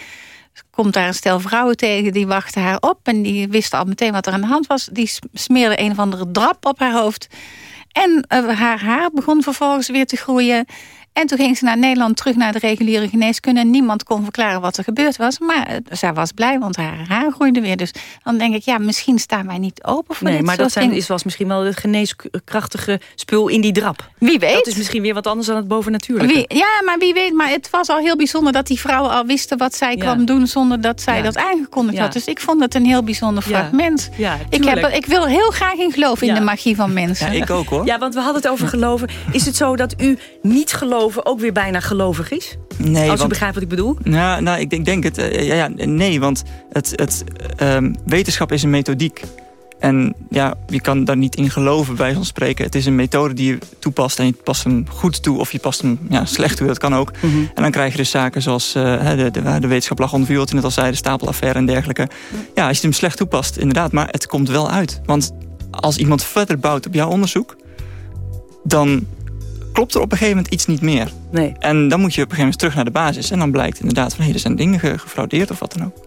komt daar een stel vrouwen tegen, die wachten haar op. En die wisten al meteen wat er aan de hand was. Die smeerde een of andere drap op haar hoofd. En eh, haar haar begon vervolgens weer te groeien. En toen ging ze naar Nederland terug naar de reguliere geneeskunde. En niemand kon verklaren wat er gebeurd was. Maar uh, zij was blij, want haar haar groeide weer. Dus dan denk ik, ja, misschien staan wij niet open voor nee, dit maar soort dat zijn, is, was misschien wel het geneeskrachtige spul in die drap. Wie weet. Dat is misschien weer wat anders dan het bovennatuurlijke. Wie, ja, maar wie weet. Maar het was al heel bijzonder dat die vrouwen al wisten wat zij Ja. kwam doen... zonder dat zij Ja. dat aangekondigd Ja. had. Dus ik vond het een heel bijzonder fragment. Ja, ik, heb, ik wil heel graag in geloven in de magie van mensen. Ja, ik ook hoor. Ja, want we hadden het over geloven. Is het zo dat u niet geloven ook weer bijna gelovig is? Nee, Als u want- begrijpt wat ik bedoel? Nou, nou ik denk, denk het. eh, ja, ja, nee, want het, het, ehm, wetenschap is een methodiek. En ja, je kan daar niet in geloven, bij van spreken. Het is een methode die je toepast en je past hem goed toe... of je past hem ja, slecht toe, dat kan ook. Mhm. En dan krijg je dus zaken zoals eh, de, de, waar de wetenschap lag onder vuur... wat je net al zei, de stapelaffaire en dergelijke. Ja, als je hem slecht toepast, inderdaad. Maar het komt wel uit. Want als iemand verder bouwt op jouw onderzoek... dan klopt er op een gegeven moment iets niet meer. Nee. En dan moet je op een gegeven moment terug naar de basis. En dan blijkt inderdaad van... hé, er zijn dingen ge- gefraudeerd of wat dan ook.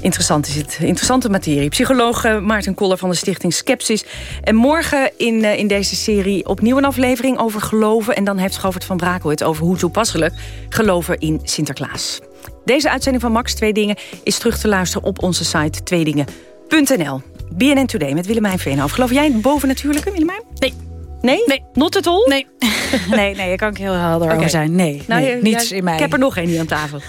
Interessant is het. Interessante materie. Psycholoog eh, Maarten Koller van de stichting Skepsis. En morgen in, eh, in deze serie opnieuw een aflevering over geloven. En dan heeft Govert van Brakel het over hoe toepasselijk geloven in Sinterklaas. Deze uitzending van Max Twee Dingen is terug te luisteren op onze site tweedingen.nl. BNN Today met Willemijn Veenhoff. Geloof jij in het bovennatuurlijke, Willemijn? Nee. Nee? Nee. Not at all? Nee. nee, nee, daar kan ik heel helder over zijn. Nee, Nou, nee je- niets ja, in mij. Ik heb er nog één hier aan tafel.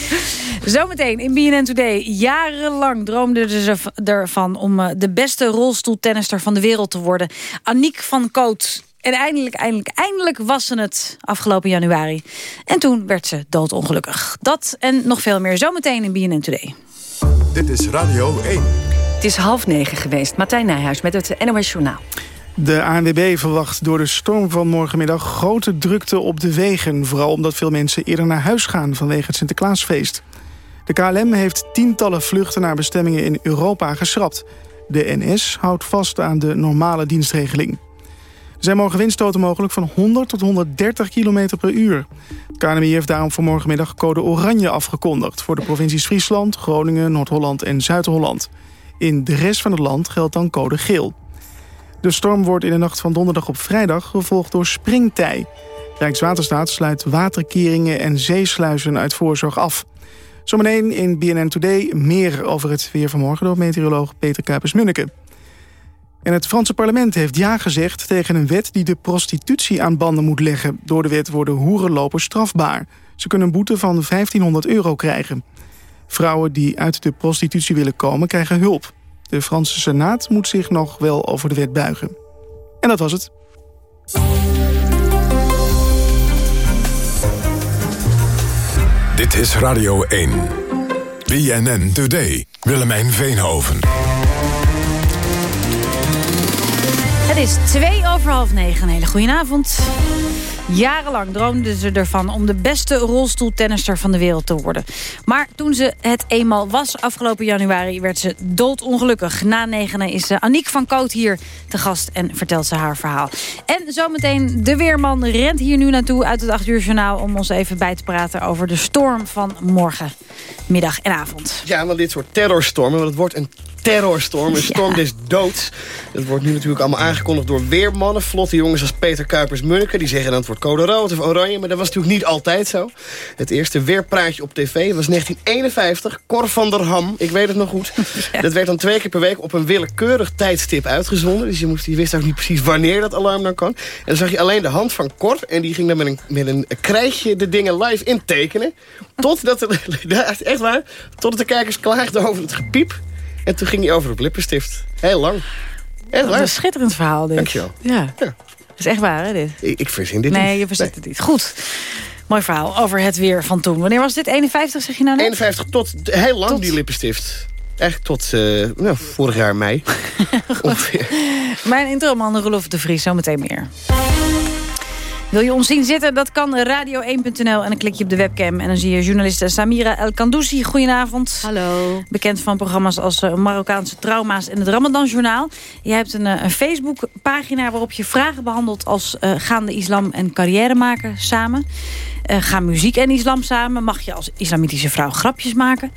Zometeen in BNN Today. Jarenlang droomden ze ervan om eh, de beste rolstoeltennister van de wereld te worden. Aniek van Koot. En eindelijk, eindelijk, eindelijk was ze het afgelopen januari. En toen werd ze doodongelukkig. Dat en nog veel meer zometeen in BNN Today. Dit is Radio 1. Het is half negen geweest. Martijn Nijhuis met het NOS Journaal. De ANWB verwacht door de storm van morgenmiddag grote drukte op de wegen. Vooral omdat veel mensen eerder naar huis gaan vanwege het Sinterklaasfeest. De KLM heeft tientallen vluchten naar bestemmingen in Europa geschrapt. De NS houdt vast aan de normale dienstregeling. Er zijn morgen windstoten mogelijk van 100 tot 130 km per uur. Het KNMI heeft daarom voor morgenmiddag code oranje afgekondigd... voor de provincies Friesland, Groningen, Noord-Holland en Zuid-Holland. In de rest van het land geldt dan code geel. De storm wordt in de nacht van donderdag op vrijdag gevolgd door springtij. Rijkswaterstaat sluit waterkeringen en zeesluizen uit voorzorg af. Zometeen in BNN Today meer over het weer van morgen... door meteoroloog Peter Kuipers-Munneke. En het Franse parlement heeft ja gezegd tegen een wet... die de prostitutie aan banden moet leggen. Door de wet worden hoerenlopers strafbaar. Ze kunnen een boete van 1500 euro krijgen. Vrouwen die uit de prostitutie willen komen krijgen hulp. De Franse Senaat moet zich nog wel over de wet buigen. En dat was het. Dit is Radio 1. BNN Today. Willemijn Veenhoven. Het is twee over half negen. Een hele goedenavond. Jarenlang droomden ze ervan om de beste rolstoeltennister van de wereld te worden. Maar toen ze het eenmaal was afgelopen januari werd ze doodongelukkig. Na negenen is Aniek van Koot hier te gast en vertelt ze haar verhaal. En zometeen de weerman rent hier nu naartoe uit het 8 uur journaal... om ons even bij te praten over de storm van morgen, middag en avond. Ja, want dit soort terrorstormen, want het wordt een terrorstorm, een storm des doods. Dat wordt nu natuurlijk allemaal aangekondigd door weermannen. Vlotte jongens als Peter Kuipers-Munneke, die zeggen dan het wordt code rood of oranje. Maar dat was natuurlijk niet altijd zo. Het eerste weerpraatje op tv was 1951. Cor van der Ham, ik weet het nog goed. Dat werd dan twee keer per week op een willekeurig tijdstip uitgezonden. Dus je, moest, je wist ook niet precies wanneer dat alarm dan kan. En dan zag je alleen de hand van Cor. En die ging dan met een, met een krijtje de dingen live intekenen. Totdat de, echt waar, totdat de kijkers klaagden over het gepiep. En toen ging hij over op lippenstift. Heel lang. Echt Wat waar. een schitterend verhaal dit. Dankjewel. Ja. Dat is echt waar, hè, dit? Ik, ik verzin dit nee, niet. je verzint het niet. Goed. Mooi verhaal over het weer van toen. Wanneer was dit? 51, zeg je nou net? 51 tot heel lang die lippenstift. Echt tot eh, nou, vorig jaar mei. Ongeveer. Mijn introman Rolof de Vries, zometeen meer. Wil je ons zien zitten? Dat kan radio1.nl en dan klik je op de webcam. En dan zie je journaliste Samira El Kandouzi. Goedenavond. Hallo. Bekend van programma's als eh, Marokkaanse Trauma's en het Ramadan Journaal. Je hebt een, eh, een Facebook-pagina waarop je vragen behandelt... als eh, gaan de islam en carrière maken samen? Gaan muziek en islam samen? Mag je als islamitische vrouw grapjes maken?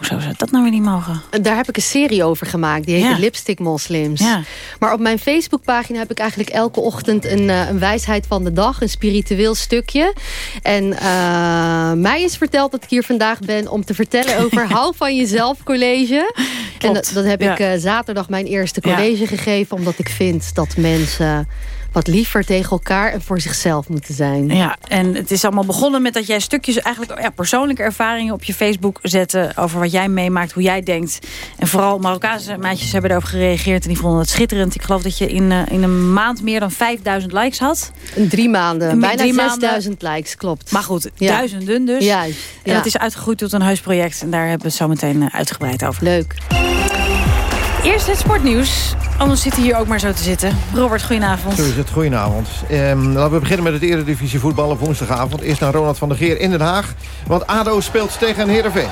Hoezo zou dat nou weer niet mogen? Daar heb ik een serie over gemaakt. Die heet Ja. Lipstick Moslims. Ja. Maar op mijn Facebookpagina heb ik eigenlijk elke ochtend... een, eh, een wijsheid van de dag, een spiritueel stukje. En eh, mij is verteld dat ik hier vandaag ben... om te vertellen over Hou van Jezelf college. En dat, dat heb ja. ik eh, zaterdag mijn eerste college gegeven... omdat ik vind dat mensen wat liever tegen elkaar en voor zichzelf moeten zijn. Ja, en het is allemaal begonnen met dat jij stukjes... eigenlijk ja, persoonlijke ervaringen op je Facebook zette... over wat jij meemaakt, hoe jij denkt. En vooral Marokkaanse meisjes hebben daarop gereageerd... en die vonden het schitterend. Ik geloof dat je in, eh, in een maand meer dan 5000 likes had. In drie maanden, In bijna drie maanden. 6000 likes, klopt. Maar goed, Ja. duizenden dus. Juist, En ja. dat is uitgegroeid tot een heus project. En daar hebben we het zo meteen eh, uitgebreid over. Leuk. Eerst het sportnieuws. Anders zit hij hier ook maar zo te zitten. Robert, goedenavond. Zo is het, goedenavond. Ehm, laten we beginnen met het Eredivisie voetbal op woensdagavond. Eerst naar Ronald van der Geer in Den Haag. Want ADO speelt tegen Heerenveen.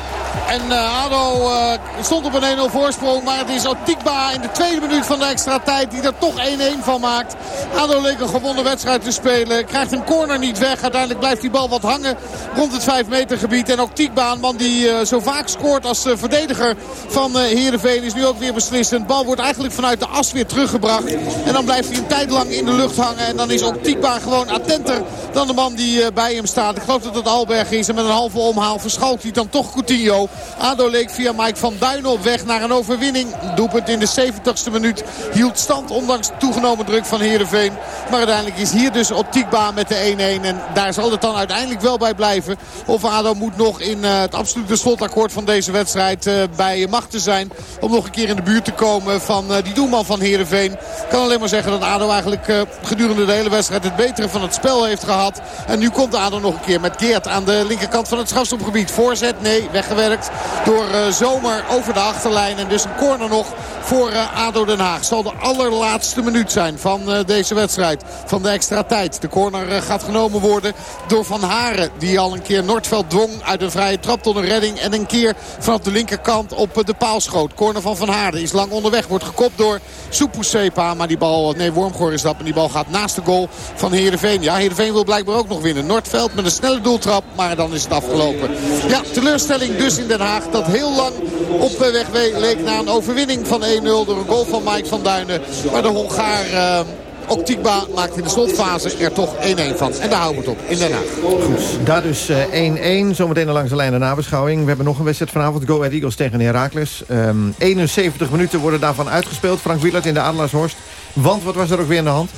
En eh, ADO eh, stond op een 1-0 voorsprong. Maar het is Otikba in de tweede minuut van de extra tijd die er toch 1-1 van maakt. ADO leek een gewonnen wedstrijd te spelen. Krijgt een corner niet weg. Uiteindelijk blijft die bal wat hangen rond het 5 meter gebied. En Otikba, een man die eh, zo vaak scoort als eh, verdediger van eh Heerenveen, is nu ook weer beslissend. Bal wordt eigenlijk vanuit de as weer teruggebracht. En dan blijft hij een tijd lang in de lucht hangen. En dan is Otikba gewoon attenter dan de man die eh, bij hem staat. Ik geloof dat het Alberg is. En met een halve omhaal verschalkt hij dan toch Coutinho. ADO leek via Mike van Duinen op weg naar een overwinning. Doelpunt in de 70ste minuut hield stand ondanks toegenomen druk van Heerenveen. Maar uiteindelijk is hier dus Otikba met de 1-1. En daar zal het dan uiteindelijk wel bij blijven. Of ADO moet nog in eh, het absolute slotakkoord van deze wedstrijd eh, bij machten zijn. Om nog een keer in de buurt te komen van eh, die doelman van Heerenveen. Ik kan alleen maar zeggen dat ADO eigenlijk eh, gedurende de hele wedstrijd het betere van het spel heeft gehad. En nu komt ADO nog een keer met Geert aan de linkerkant van het strafstopgebied. Voorzet, nee, weggewerkt door eh, Zomer over de achterlijn. En dus een corner nog voor ADO Den Haag. Zal de allerlaatste minuut zijn van deze wedstrijd. Van de extra tijd. De corner gaat genomen worden door Van Haren. Die al een keer Noordveld dwong uit een vrije trap tot een redding. En een keer vanaf de linkerkant op de paal schoot. Corner van Van Haren is lang onderweg. Wordt gekopt door Soepoesepa. Maar die bal, nee Wormgoor is dat. Maar die bal gaat naast de goal van Heerenveen. Ja, Heerenveen wil blijkbaar ook nog winnen. Noordveld met een snelle doeltrap. Maar dan is het afgelopen. Ja, teleurstelling dus in Den Haag. Dat heel lang op weg leek naar een overwinning van 1-0. Door een goal van Mike van Duinen. Maar de Hongaar... eh, Oktikba maakt in de slotfase er toch 1-1 van. En daar houden we het op in Den Haag. Goed, daar dus eh, 1-1. Zometeen langs de lijn de nabeschouwing. We hebben nog een wedstrijd vanavond. Go Ahead Eagles tegen Heracles. Ehm 71 minuten worden daarvan uitgespeeld. Frank Wielert in de Adelaarshorst. Want wat was er ook weer in de hand?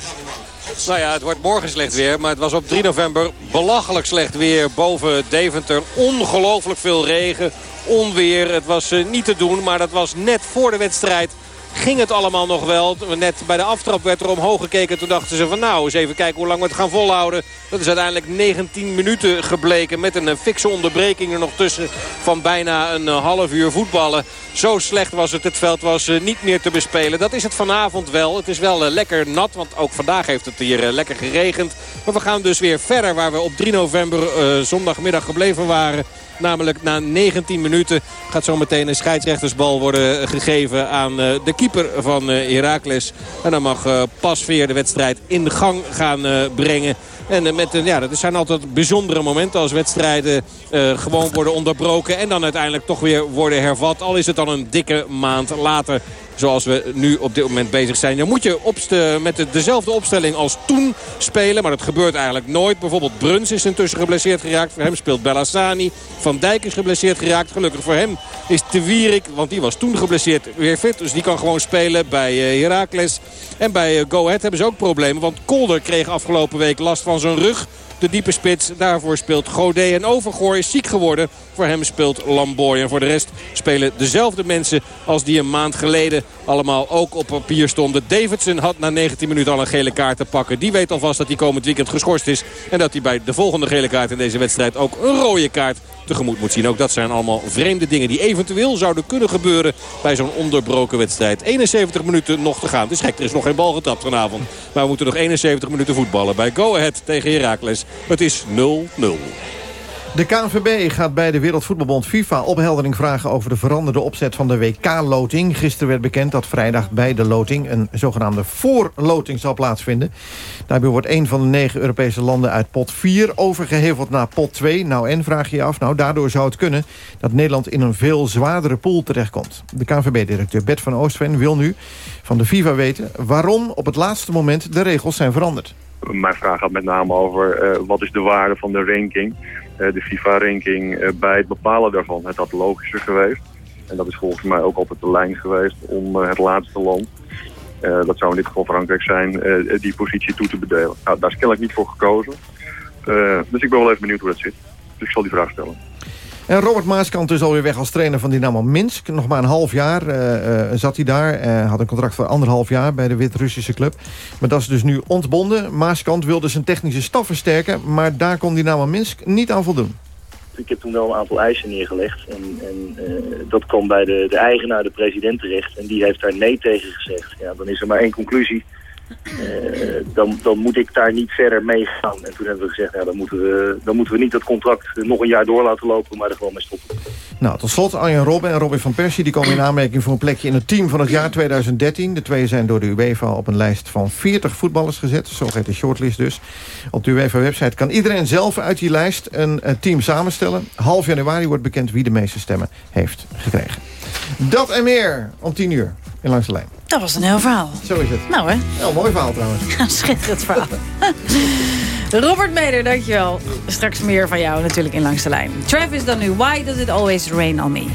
Nou ja, het wordt morgen slecht weer. Maar het was op 3 november belachelijk slecht weer boven Deventer. Ongelooflijk veel regen, onweer. Het was eh, niet te doen, maar dat was net voor de wedstrijd ging het allemaal nog wel. Net bij de aftrap werd er omhoog gekeken. Toen dachten ze van nou, eens even kijken hoe lang we het gaan volhouden. Dat is uiteindelijk 19 minuten gebleken. Met een eh, fikse onderbreking er nog tussen van bijna een eh, half uur voetballen. Zo slecht was het. Het veld was eh, niet meer te bespelen. Dat is het vanavond wel. Het is wel lekker nat. Want ook vandaag heeft het hier lekker geregend. Maar we gaan dus weer verder waar we op 3 november zondagmiddag gebleven waren. Namelijk na 19 minuten gaat zometeen een scheidsrechtersbal worden gegeven aan eh, de keeper van eh, Heracles. En dan mag eh, Pasveer de wedstrijd in gang gaan brengen. En met, ja, dat zijn altijd bijzondere momenten als wedstrijden gewoon worden onderbroken. En dan uiteindelijk toch weer worden hervat. Al is het dan een dikke maand later zoals we nu op dit moment bezig zijn. Dan moet je met de, dezelfde opstelling als toen spelen. Maar dat gebeurt eigenlijk nooit. Bijvoorbeeld Bruns is intussen geblesseerd geraakt. Voor hem speelt Bellassani. Van Dijk is geblesseerd geraakt. Gelukkig voor hem is de Wierik, want die was toen geblesseerd, weer fit. Dus die kan gewoon spelen bij eh, Heracles. En bij eh, Go Ahead hebben ze ook problemen. Want Kolder kreeg afgelopen week last van zijn rug de diepe spits. Daarvoor speelt Godet en Overgoor is ziek geworden. Voor hem speelt Lamboy. En voor de rest spelen dezelfde mensen als die een maand geleden allemaal ook op papier stonden. Davidson had na 19 minuten al een gele kaart te pakken. Die weet alvast dat hij komend weekend geschorst is. En dat hij bij de volgende gele kaart in deze wedstrijd ook een rode kaart tegemoet moet zien. Ook dat zijn allemaal vreemde dingen die eventueel zouden kunnen gebeuren bij zo'n onderbroken wedstrijd. 71 minuten nog te gaan. Het is gek, er is nog geen bal getrapt vanavond. Maar we moeten nog 71 minuten voetballen bij Go Ahead tegen Heracles. Het is 0-0. De KNVB gaat bij de Wereldvoetbalbond FIFA opheldering vragen over de veranderde opzet van de WK-loting. Gisteren werd bekend dat vrijdag bij de loting een zogenaamde voorloting zal plaatsvinden. Daarbij wordt een van de negen Europese landen uit pot 4 overgeheveld naar pot 2. Nou en, vraag je je af, nou daardoor zou het kunnen dat Nederland in een veel zwaardere pool terechtkomt. De KNVB-directeur Bert van Oostven wil nu van de FIFA weten waarom op het laatste moment de regels zijn veranderd. Mijn vraag gaat met name over uh, wat is de waarde van de ranking. Uh, de FIFA-ranking uh, bij het bepalen daarvan. Het had logischer geweest. En dat is volgens mij ook altijd de lijn geweest om het laatste land. dat zou in dit geval Frankrijk zijn, die positie toe te bedelen. Nou, daar is kennelijk niet voor gekozen. dus ik ben wel even benieuwd hoe dat zit. Dus ik zal die vraag stellen. En Robert Maaskant is alweer weg als trainer van Dynamo Minsk. Nog maar een half jaar uh, uh, zat hij daar. Uh, had een contract voor anderhalf jaar bij de Wit-Russische club. Maar dat is dus nu ontbonden. Maaskant wilde zijn technische staf versterken... maar daar kon Dynamo Minsk niet aan voldoen. Ik heb toen wel een aantal eisen neergelegd. En, en dat kwam bij de, de eigenaar, de president, terecht. En die heeft daar nee tegen gezegd. Ja, dan is er maar één conclusie dan, dan moet ik daar niet verder mee gaan. En toen hebben we gezegd, ja, dan, moeten we, dan moeten we niet dat contract nog een jaar door laten lopen, maar er gewoon mee stoppen. Nou, tot slot Arjen Robben en Robin van Persie... die komen in aanmerking voor een plekje in het team van het jaar 2013. De twee zijn door de UEFA op een lijst van 40 voetballers gezet. Zo heet de shortlist dus. Op de UEFA-website kan iedereen zelf uit die lijst een, een team samenstellen. Half januari wordt bekend wie de meeste stemmen heeft gekregen. Dat en meer om 10 uur in Langs de Lijn. Dat was een heel verhaal. Zo is het. Nou hè. Heel mooi verhaal trouwens. Schitterend verhaal. Robert Meder, dankjewel. Straks meer van jou natuurlijk in Langs de Lijn. Travis dan nu. Why does it always rain on me?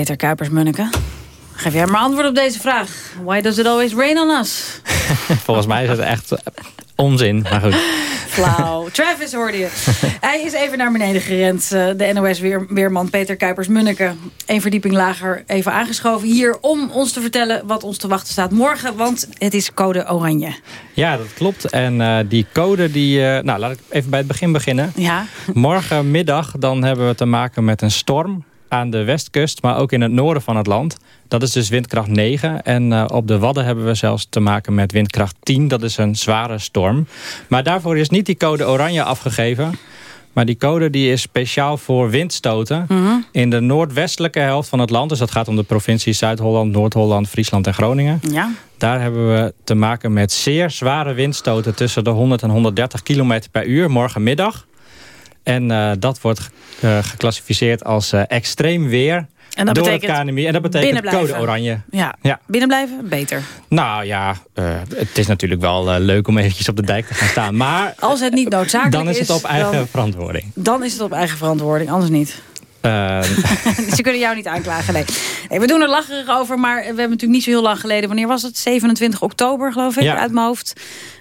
Peter Kuipers-Munneke. Geef jij maar antwoord op deze vraag. Why does it always rain on us? Volgens mij is het echt onzin, maar goed. Flauw. Travis hoorde je. Hij is even naar beneden gerend. eh, De NOS-weerman Peter Kuipers-Munneke. Eén verdieping lager even aangeschoven hier... om ons te vertellen wat ons te wachten staat morgen. Want het is code oranje. Ja, dat klopt. En eh, die code, die, eh, nou laat ik even bij het begin beginnen. Ja. Morgenmiddag dan hebben we te maken met een storm aan de westkust, maar ook in het noorden van het land. Dat is dus windkracht 9. En eh, op de Wadden hebben we zelfs te maken met windkracht 10. Dat is een zware storm. Maar daarvoor is niet die code oranje afgegeven. Maar die code die is speciaal voor windstoten in de noordwestelijke helft van het land. Dus dat gaat om de provincies Zuid-Holland, Noord-Holland, Friesland en Groningen. Ja. Daar hebben we te maken met zeer zware windstoten tussen de 100 en 130 km per uur morgenmiddag. En eh, dat wordt eh, geclassificeerd als eh, extreem weer En dat door betekent het KNMI. En dat betekent code oranje. Ja. Ja. Binnenblijven? Beter. Nou ja, het is natuurlijk wel leuk om eventjes op de dijk te gaan staan. Maar Als het niet noodzakelijk dan is het op eigen dan, verantwoording. dan is het op eigen verantwoording, anders niet. Eh, Ze kunnen jou niet aanklagen, nee. nee. We doen er lacherig over, maar we hebben natuurlijk niet zo heel lang geleden... wanneer was het? 27 oktober, geloof ik, Ja. uit mijn hoofd.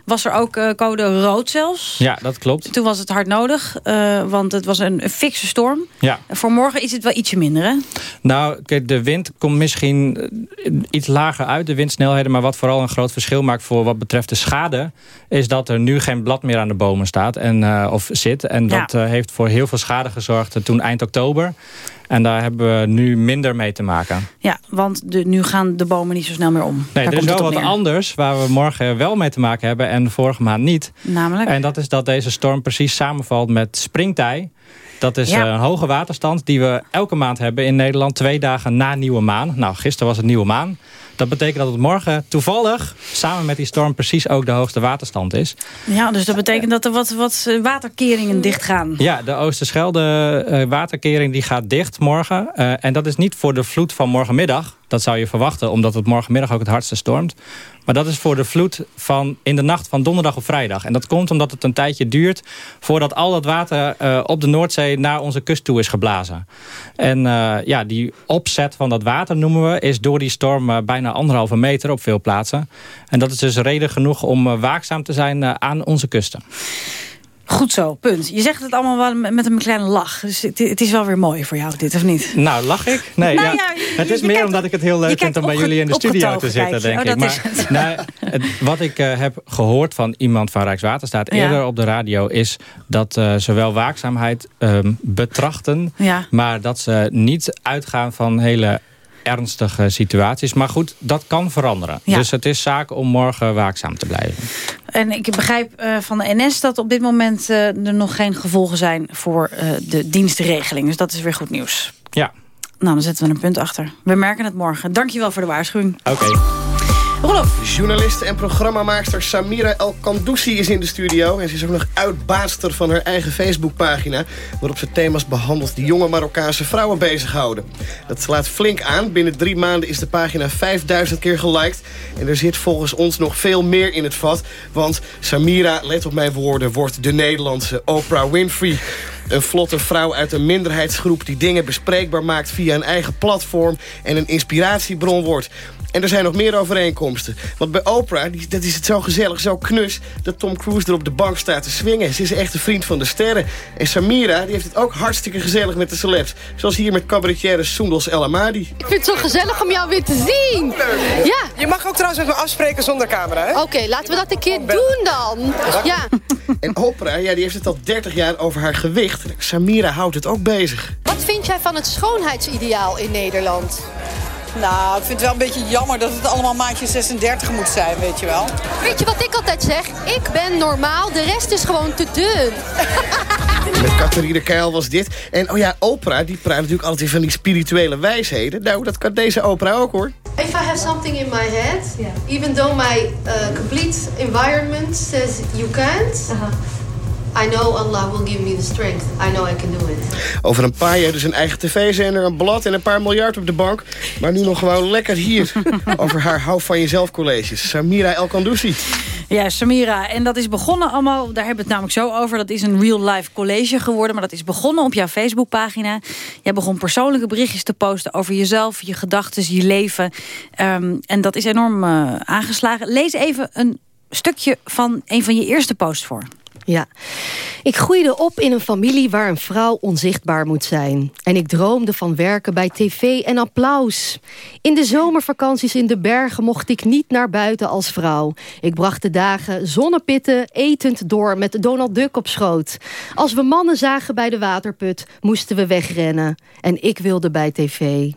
Was er ook eh, code rood zelfs. ja, dat klopt. Toen was het hard nodig, eh, want het was een, een fikse storm. Ja. Voor morgen is het wel ietsje minder, hè? Nou, kijk, de wind komt misschien eh, iets lager uit, de windsnelheden. Maar wat vooral een groot verschil maakt voor wat betreft de schade... is dat er nu geen blad meer aan de bomen staat en, of zit. En dat heeft voor heel veel schade gezorgd toen eind oktober. En daar hebben we nu minder mee te maken. Ja, want de, nu gaan de bomen niet zo snel meer om. Nee, Daar er is wel wat neer. anders waar we morgen wel mee te maken hebben... en vorige maand niet. Namelijk? En dat is dat deze storm precies samenvalt met springtij. Dat is Ja. eh, een hoge waterstand die we elke maand hebben in Nederland. Twee dagen na nieuwe maan. Nou, gisteren was het nieuwe maan. Dat betekent dat het morgen toevallig samen met die storm precies ook de hoogste waterstand is. Ja, dus dat betekent dat er wat, wat waterkeringen dichtgaan. Ja, de Oosterschelde eh, waterkering die gaat dicht morgen. Eh, en dat is niet voor de vloed van morgenmiddag. Dat zou je verwachten, omdat het morgenmiddag ook het hardste stormt. Maar dat is voor de vloed van in de nacht van donderdag op vrijdag. En dat komt omdat het een tijdje duurt... voordat al dat water eh, op de Noordzee naar onze kust toe is geblazen. En eh, ja, die opzet van dat water noemen we... is door die storm eh, bijna anderhalve meter op veel plaatsen. En dat is dus reden genoeg om waakzaam te zijn aan onze kusten. Goed zo, punt. Je zegt het allemaal wel met een kleine lach. Dus het, het is wel weer mooi voor jou, dit, of niet? Nou, lach ik? Nee, Nou ja, het is meer kijkt- omdat ik het heel leuk vind om bij jullie in de studio te zitten, denk ik. Oh, is het. nou, het- wat ik eh, heb gehoord van iemand van Rijkswaterstaat Ja. eerder op de radio... is dat eh, zowel waakzaamheid ehm, betrachten... Maar dat ze niet uitgaan van hele ernstige situaties. Maar goed, dat kan veranderen. Ja. Dus het is zaak om morgen waakzaam te blijven. En ik begrijp eh, van de NS dat op dit moment eh, er nog geen gevolgen zijn voor eh, de dienstregeling. Dus dat is weer goed nieuws. Ja, Nou, dan zetten we een punt achter. We merken het morgen. Dankjewel voor de waarschuwing. oké. Rolof. Journaliste en programmamaakster Samira El Kandoussi is in de studio. En ze is ook nog uitbaatster van haar eigen Facebookpagina... waarop ze thema's behandelt die jonge Marokkaanse vrouwen bezighouden. Dat slaat flink aan. Binnen drie maanden is de pagina 5000 keer geliked. En er zit volgens ons nog veel meer in het vat. Want Samira, let op mijn woorden, wordt de Nederlandse Oprah Winfrey... Een vlotte vrouw uit een minderheidsgroep die dingen bespreekbaar maakt via een eigen platform en een inspiratiebron wordt. En er zijn nog meer overeenkomsten. Want bij Oprah, die, dat is het zo gezellig, zo knus... dat Tom Cruise er op de bank staat te swingen. Ze is echt een vriend van de sterren. En Samira, die heeft het ook hartstikke gezellig met de celebs. Zoals hier met cabaretière Soendels El Amadi. Ik vind het zo gezellig om jou weer te zien. Ja. Je mag ook trouwens met me afspreken zonder camera, hè? Oké, laten we dat een keer doen dan. Ja. En Oprah, ja, die heeft het al 30 jaar over haar gewicht. Samira houdt het ook bezig. Wat vind jij van het schoonheidsideaal in Nederland? Nou, ik vind het wel een beetje jammer dat het allemaal maatje 36 moet zijn, weet je wel. Weet je wat ik altijd zeg? Ik ben normaal, de rest is gewoon te dun. Met Catharine Keil was dit. En oh ja, Oprah, die praat natuurlijk altijd van die spirituele wijsheden. Nou, dat kan deze Oprah ook, hoor. If I have something in my head, even though my uh, complete environment says you can't, I know Allah will give me the strength. I know I can do it. Over een paar jaar dus een eigen tv-zender, een blad en een paar miljard op de bank. Maar nu nog gewoon lekker hier. over haar Hou van Jezelf colleges. Samira El Kandousi. Ja, Samira. En dat is begonnen allemaal, daar hebben we het namelijk zo over. Dat is een real-life college geworden. Maar dat is begonnen op jouw Facebookpagina. Jij begon persoonlijke berichtjes te posten over jezelf, je gedachten, je leven. Ehm, en dat is enorm uh, aangeslagen. Lees even een stukje van een van je eerste posts voor. Ja. Ik groeide op in een familie waar een vrouw onzichtbaar moet zijn. En ik droomde van werken bij tv en applaus. In de zomervakanties in de bergen mocht ik niet naar buiten als vrouw. Ik bracht de dagen zonnepitten etend door met Donald Duck op schoot. Als we mannen zagen bij de waterput, moesten we wegrennen. En ik wilde bij tv.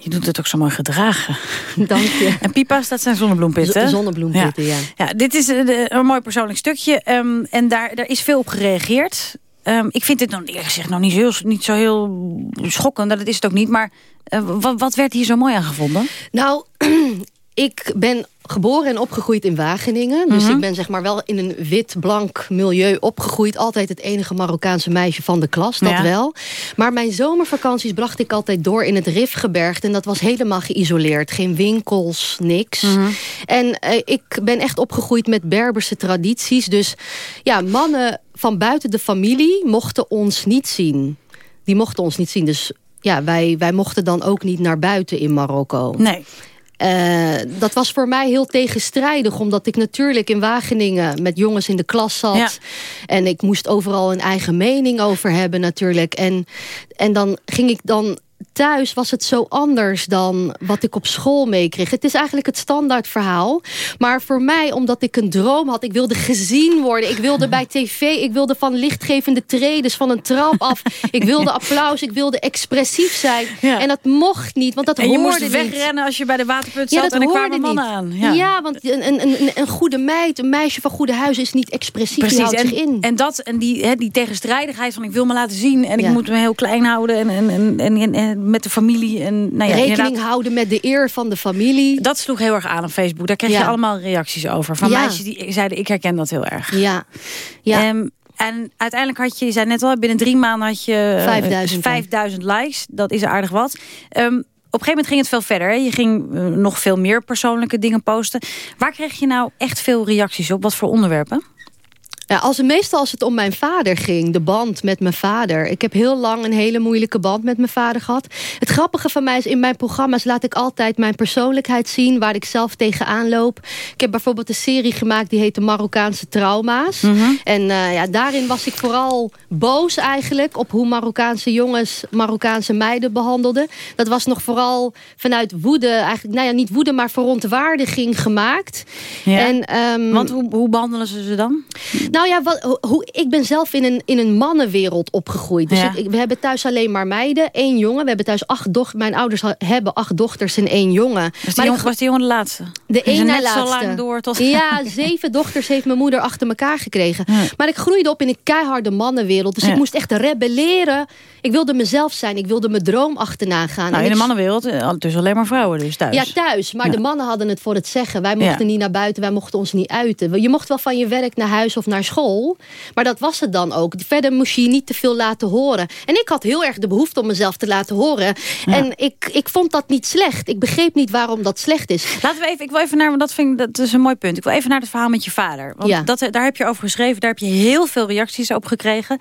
Je doet het ook zo mooi gedragen. Dank je. En pipa's, dat zijn zonnebloempitten. Zonnebloempitten, ja. ja. ja. dit is een, een mooi persoonlijk stukje. Um, en daar, daar is veel op gereageerd. Um, ik vind dit nog, eerlijk gezegd nog niet zo heel, niet zo heel schokkend. Dat is het ook niet. Maar uh, wat, wat werd hier zo mooi aan gevonden? Nou, ik ben geboren en opgegroeid in Wageningen. Dus mm -hmm. ik ben zeg maar wel in een wit-blank milieu opgegroeid. Altijd het enige Marokkaanse meisje van de klas, dat ja. wel. Maar mijn zomervakanties bracht ik altijd door in het Rifgebergte. En dat was helemaal geïsoleerd. Geen winkels, niks. Mm -hmm. En uh, ik ben echt opgegroeid met Berberse tradities. Dus ja, mannen van buiten de familie mochten ons niet zien. Die mochten ons niet zien. Dus ja, wij, wij mochten dan ook niet naar buiten in Marokko. Nee. Uh, dat was voor mij heel tegenstrijdig. Omdat ik natuurlijk in Wageningen met jongens in de klas zat. Ja. En ik moest overal een eigen mening over hebben natuurlijk. En, en dan ging ik dan thuis was het zo anders dan wat ik op school meekreeg. Het is eigenlijk het standaard verhaal. Maar voor mij, omdat ik een droom had... ik wilde gezien worden, ik wilde bij tv... ik wilde van lichtgevende tredes van een trap af... ik wilde applaus, ik wilde expressief zijn. Ja. En dat mocht niet, want dat en je hoorde moest wegrennen als je bij de waterput zat... En er kwamen mannen niet. aan. Ja, ja want een, een, een, goede meid, een meisje van goede huis... is niet expressief, Precies. en, in. En, dat, en die, die tegenstrijdigheid van ik wil me laten zien... en ik moet me heel klein houden en, en, en, en, en met de familie. En, nou ja, Rekening inderdaad. houden met de eer van de familie. Dat sloeg heel erg aan op Facebook. Daar kreeg je allemaal reacties over. Van Ja. meisjes die zeiden, ik herken dat heel erg. Ja. ja. Ehm, en uiteindelijk had je, je zei net al, binnen drie maanden had je eh, 5000, 5000 likes. Dat is aardig wat. Ehm, op een gegeven moment ging het veel verder. Hè? Je ging eh, nog veel meer persoonlijke dingen posten. Waar kreeg je nou echt veel reacties op? Wat voor onderwerpen? Ja, als, meestal als het om mijn vader ging, de band met mijn vader. Ik heb heel lang een hele moeilijke band met mijn vader gehad. Het grappige van mij is, in mijn programma's laat ik altijd mijn persoonlijkheid zien... waar ik zelf tegenaan loop. Ik heb bijvoorbeeld een serie gemaakt die heet de Marokkaanse Trauma's. Mhm. En uh, ja, daarin was ik vooral boos eigenlijk... op hoe Marokkaanse jongens Marokkaanse meiden behandelden. Dat was nog vooral vanuit woede, eigenlijk, nou ja, niet woede... maar verontwaardiging gemaakt. Ja. En, um, Want hoe, hoe behandelen ze ze dan? Nou ja, wat, hoe, ik ben zelf in een, in een mannenwereld opgegroeid. Dus Ja. ik, we hebben thuis alleen maar meiden, één jongen. We hebben thuis acht dochters. Mijn ouders hebben acht dochters en één jongen. Was die, Maar jongen, ik- was die jongen de laatste? de na net laatste. zo lang door tot... Ja, zeven dochters heeft mijn moeder achter elkaar gekregen. Maar ik groeide op in een keiharde mannenwereld. Dus Ja. ik moest echt rebelleren. Ik wilde mezelf zijn. Ik wilde mijn droom achterna gaan. Nou, in de mannenwereld, eh, dus alleen maar vrouwen dus thuis. ja, thuis. Maar Ja. de mannen hadden het voor het zeggen. Wij mochten Ja. niet naar buiten, wij mochten ons niet uiten. Je mocht wel van je werk naar huis of naar school. Maar dat was het dan ook. Verder moest je je niet te veel laten horen. En ik had heel erg de behoefte om mezelf te laten horen. En ik, ik vond dat niet slecht. Ik begreep niet waarom dat slecht is. Laten we even, ik wil even naar, want dat vind ik, dat is een mooi punt. Ik wil even naar het verhaal met je vader. Want Ja. dat, daar heb je over geschreven, daar heb je heel veel reacties op gekregen.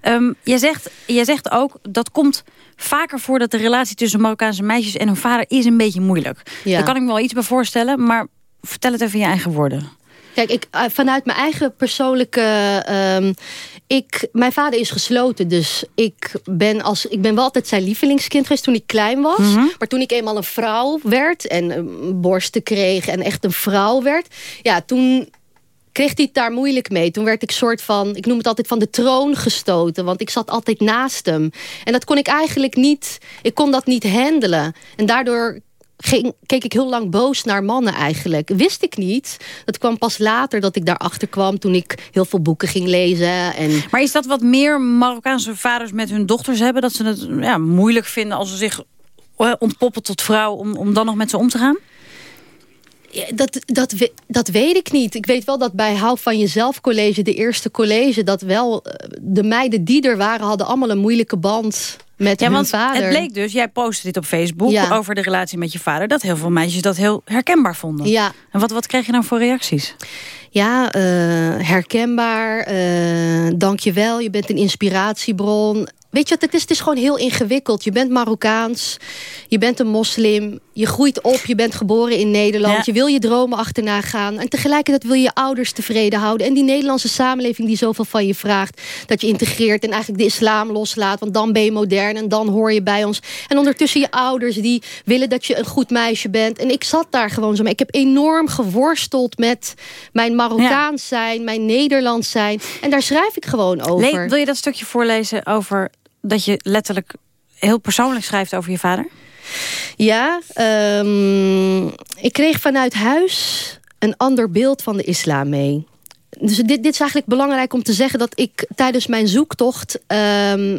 Ehm, jij, zegt, jij zegt ook, dat komt vaker voor dat de relatie tussen Marokkaanse meisjes en hun vader is een beetje moeilijk. Ja. Daar kan ik me wel iets bij voorstellen, maar vertel het even in je eigen woorden. Kijk, ik, eh, vanuit mijn eigen persoonlijke... ehm, ik, mijn vader is gesloten, dus ik ben, als, ik ben wel altijd zijn lievelingskind geweest toen ik klein was. Mhm. Maar toen ik eenmaal een vrouw werd en borsten kreeg en echt een vrouw werd... ja, toen kreeg hij het daar moeilijk mee. Toen werd ik soort van, ik noem het altijd van de troon gestoten. Want ik zat altijd naast hem. En dat kon ik eigenlijk niet, ik kon dat niet handelen. En daardoor ging, keek ik heel lang boos naar mannen eigenlijk. Wist ik niet. Dat kwam pas later dat ik daarachter kwam... toen ik heel veel boeken ging lezen. En Maar is dat wat meer Marokkaanse vaders met hun dochters hebben? Dat ze het ja, moeilijk vinden als ze zich eh, ontpoppen tot vrouw om, om dan nog met ze om te gaan? dat, dat, dat weet ik niet. Ik weet wel dat bij Hou van Jezelf College, de eerste college... dat wel eh, de meiden die er waren, hadden allemaal een moeilijke band met Ja, want vader. het bleek dus, jij postte dit op Facebook Ja. over de relatie met je vader... dat heel veel meisjes dat heel herkenbaar vonden. Ja. En wat, wat kreeg je dan voor reacties? Ja, eh, herkenbaar. eh dankjewel, je bent een inspiratiebron. Weet je wat het is? Het is gewoon heel ingewikkeld. Je bent Marokkaans, je bent een moslim... je groeit op, je bent geboren in Nederland... Ja. je wil je dromen achterna gaan... en tegelijkertijd wil je je ouders tevreden houden... en die Nederlandse samenleving die zoveel van je vraagt... dat je integreert en eigenlijk de islam loslaat... want dan ben je modern en dan hoor je bij ons. En ondertussen je ouders die willen dat je een goed meisje bent. En ik zat daar gewoon zo mee. Ik heb enorm geworsteld met mijn Marokkaans zijn... mijn Nederlands zijn. En daar schrijf ik gewoon over. Le- wil je dat stukje voorlezen over dat je letterlijk heel persoonlijk schrijft over je vader? Ja, ehm, ik kreeg vanuit huis een ander beeld van de islam mee. Dus dit, dit is eigenlijk belangrijk om te zeggen... dat ik tijdens mijn zoektocht... ehm,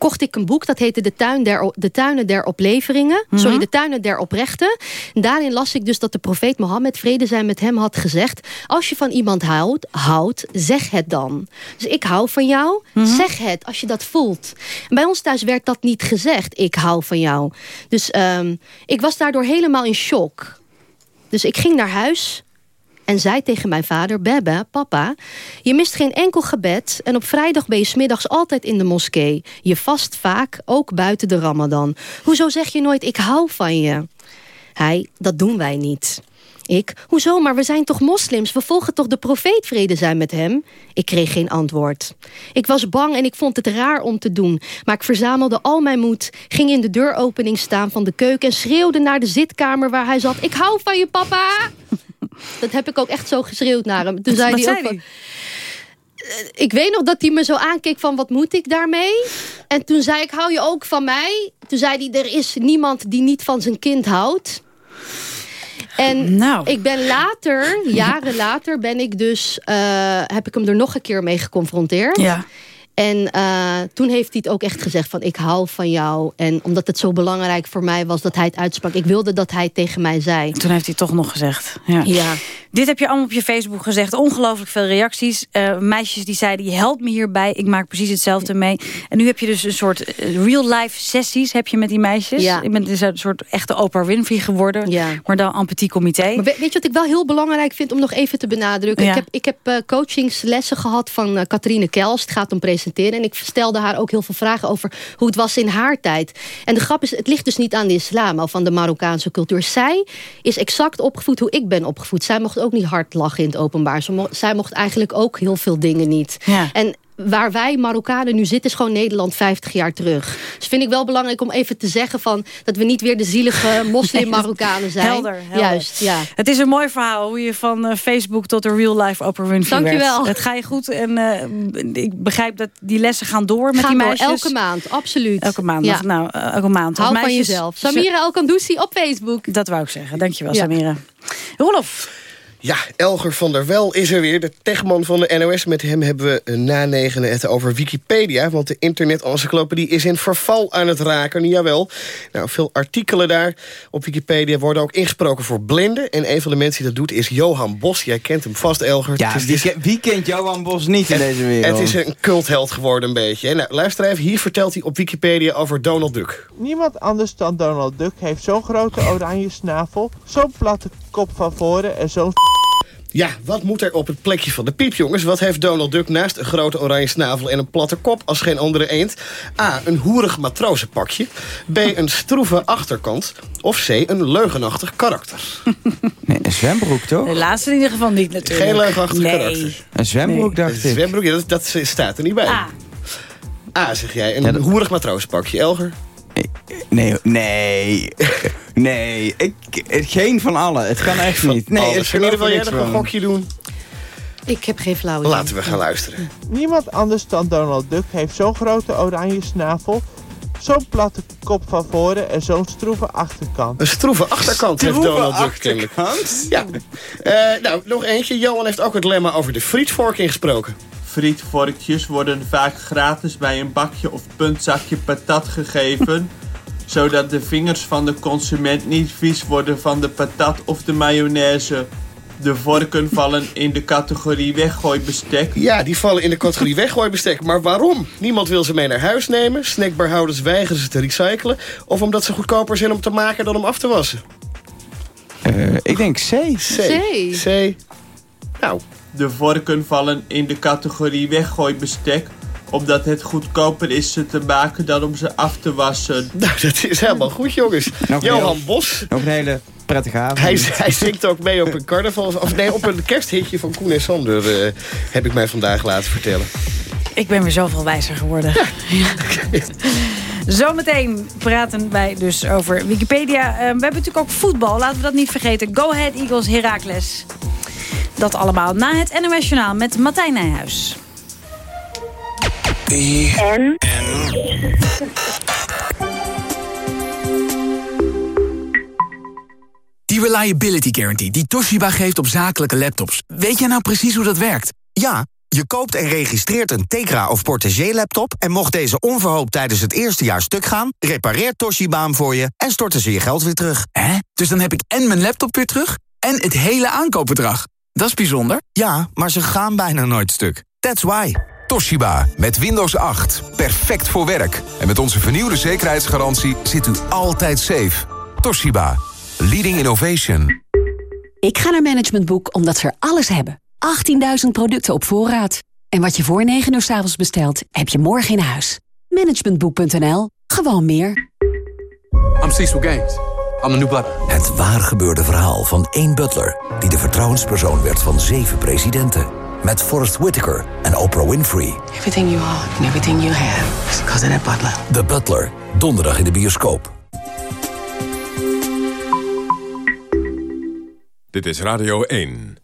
kocht ik een boek, dat heette De, Tuin der, de Tuinen der Opleveringen. Mhm. Sorry, De Tuinen der Oprechten. En daarin las ik dus dat de profeet Mohammed, vrede zijn met hem, had gezegd... als je van iemand houdt, houdt zeg het dan. Dus ik hou van jou, zeg het als je dat voelt. En bij ons thuis werd dat niet gezegd, ik hou van jou. Dus ehm, ik was daardoor helemaal in shock. Dus ik ging naar huis en zei tegen mijn vader, Bebe, papa... je mist geen enkel gebed en op vrijdag ben je smiddags altijd in de moskee. Je vast vaak, ook buiten de ramadan. Hoezo zeg je nooit, ik hou van je? Hij, dat doen wij niet. Ik, hoezo, maar we zijn toch moslims? We volgen toch de profeet vrede zijn met hem? Ik kreeg geen antwoord. Ik was bang en ik vond het raar om te doen. Maar ik verzamelde al mijn moed, ging in de deuropening staan van de keuken... en schreeuwde naar de zitkamer waar hij zat. Ik hou van je, papa! Dat heb ik ook echt zo geschreeuwd naar hem. Toen zei hij ook van, "Eh, ik weet nog dat hij me zo aankeek van wat moet ik daarmee? En toen zei ik, hou je ook van mij? Toen zei hij, er is niemand die niet van zijn kind houdt. En Nou. ik ben later, jaren later, ben ik dus, eh, heb ik hem er nog een keer mee geconfronteerd. Ja. En eh, toen heeft hij het ook echt gezegd van ik hou van jou. En omdat het zo belangrijk voor mij was dat hij het uitsprak. Ik wilde dat hij het tegen mij zei. Toen heeft hij toch nog gezegd. Ja. Ja. Dit heb je allemaal op je Facebook gezegd. Ongelooflijk veel reacties. Eh, meisjes die zeiden, je helpt me hierbij. Ik maak precies hetzelfde mee. En nu heb je dus een soort eh, real-life sessies heb je met die meisjes. Ja. Ik ben dus een soort echte Oprah Winfrey geworden. Ja. Maar dan en petit comité. Maar weet, je wat ik wel heel belangrijk vind om nog even te benadrukken? Ik heb, ik heb coachingslessen gehad van Catharine Kels. Het gaat om presenteren. En ik stelde haar ook heel veel vragen over hoe het was in haar tijd. En de grap is, het ligt dus niet aan de islam of aan de Marokkaanse cultuur. Zij is exact opgevoed hoe ik ben opgevoed. Zij mocht ook niet hard lachen in het openbaar. Zij mocht eigenlijk ook heel veel dingen niet. Ja. En waar wij Marokkanen nu zitten is gewoon Nederland 50 jaar terug. Dus vind ik wel belangrijk om even te zeggen van dat we niet weer de zielige moslim-Marokkanen zijn. Helder, helder. Juist, ja. Het is een mooi verhaal hoe je van eh, Facebook tot de real life Oprah Winfrey Dankjewel. werd. Het ga je goed en eh, ik begrijp dat die lessen gaan door met Gaan die door, meisjes. elke maand, absoluut. Elke maand. Ja. Nou, eh, elke maand. Hou van jezelf. Samira El Kandoussi op Facebook. Dat wou ik zeggen. Dankjewel, Ja. Samira. Rolof. Ja, Elger van der Wel is er weer, de techman van de NOS. Met hem hebben we na negenen het over Wikipedia... want de internet-encyclopedie is in verval aan het raken. Jawel, nou, veel artikelen daar op Wikipedia worden ook ingesproken voor blinden. En een van de mensen die dat doet is Johan Bos. Jij kent hem vast, Elger. Ja, Het is- wie, ke- wie kent Johan Bos niet in deze wereld? Het is een cultheld geworden een beetje. hè. Nou, luister even, hier vertelt hij op Wikipedia over Donald Duck. Niemand anders dan Donald Duck heeft zo'n grote oranje snavel, zo'n platte kop van voren en zo'n Ja, wat moet er op het plekje van de piep, jongens? Wat heeft Donald Duck naast een grote oranje snavel en een platte kop als geen andere eend? A. Een hoerig matrozenpakje. B. Een stroeve achterkant. Of C. Een leugenachtig karakter. Nee, een zwembroek, toch? De laatste in ieder geval niet natuurlijk. Geen leugenachtig nee. karakter. Een zwembroek, Nee. dacht Een ik. zwembroek, ja, dat, dat staat er niet bij. Ah. A, zeg jij. Een hoerig matrozenpakje. Elger? Nee, nee, nee. Ik, geen van allen. Het kan echt niet. Nee, Alles. geloof wil er jij niks nog een gokje doen? Ik heb geen flauw idee. Laten we gaan luisteren. Niemand anders dan Donald Duck heeft zo'n grote oranje snavel, zo'n platte kop van voren en zo'n stroeve achterkant. Een stroeve achterkant heeft Donald Duck kennelijk. Ja. Eh, nou, nog eentje. Johan heeft ook het lemma over de frietvork ingesproken. Frietvorkjes worden vaak gratis bij een bakje of puntzakje patat gegeven. zodat de vingers van de consument niet vies worden van de patat of de mayonaise. De vorken vallen in de categorie weggooibestek. Ja, die vallen in de categorie weggooibestek. Maar waarom? Niemand wil ze mee naar huis nemen. Snackbarhouders weigeren ze te recyclen. Of omdat ze goedkoper zijn om te maken dan om af te wassen. Uh, ik denk C. C. C. Nou. De vorken vallen in de categorie weggooibestek omdat het goedkoper is ze te maken dan om ze af te wassen. Nou, dat is helemaal goed, jongens. Nog Johan heel, Bos. Nog een hele prettige avond. Hij, hij zingt ook mee op een carnaval... Of nee, op een kersthitje van Koen en Sander... Uh, heb ik mij vandaag laten vertellen. Ik ben weer zoveel wijzer geworden. Ja. Zometeen praten wij dus over Wikipedia. Uh, we hebben natuurlijk ook voetbal, laten we dat niet vergeten. Go Ahead Eagles Heracles. Dat allemaal na het NOS Journaal met Martijn Nijhuis. En. Die Reliability Guarantee die Toshiba geeft op zakelijke laptops. Weet jij nou precies hoe dat werkt? Ja, je koopt en registreert een Tegra of Portagee laptop... en mocht deze onverhoopt tijdens het eerste jaar stuk gaan... repareert Toshiba hem voor je en storten ze je geld weer terug. Hè? Dus dan heb ik en mijn laptop weer terug en het hele aankoopbedrag. Dat is bijzonder. Ja, maar ze gaan bijna nooit stuk. That's why. Toshiba met Windows 8. Perfect voor werk. En met onze vernieuwde zekerheidsgarantie zit u altijd safe. Toshiba. Leading innovation. Ik ga naar Management Boek omdat ze er alles hebben. 18.000 producten op voorraad. En wat je voor 9 uur s avonds bestelt, heb je morgen in huis. Managementboek.nl. Gewoon meer. I'm Cecil Gaines. Het waar gebeurde verhaal van één butler... die de vertrouwenspersoon werd van zeven presidenten. Met Forrest Whitaker en Oprah Winfrey. Everything you are and everything you have is because of that butler. The Butler. Donderdag in de bioscoop. Dit is Radio 1.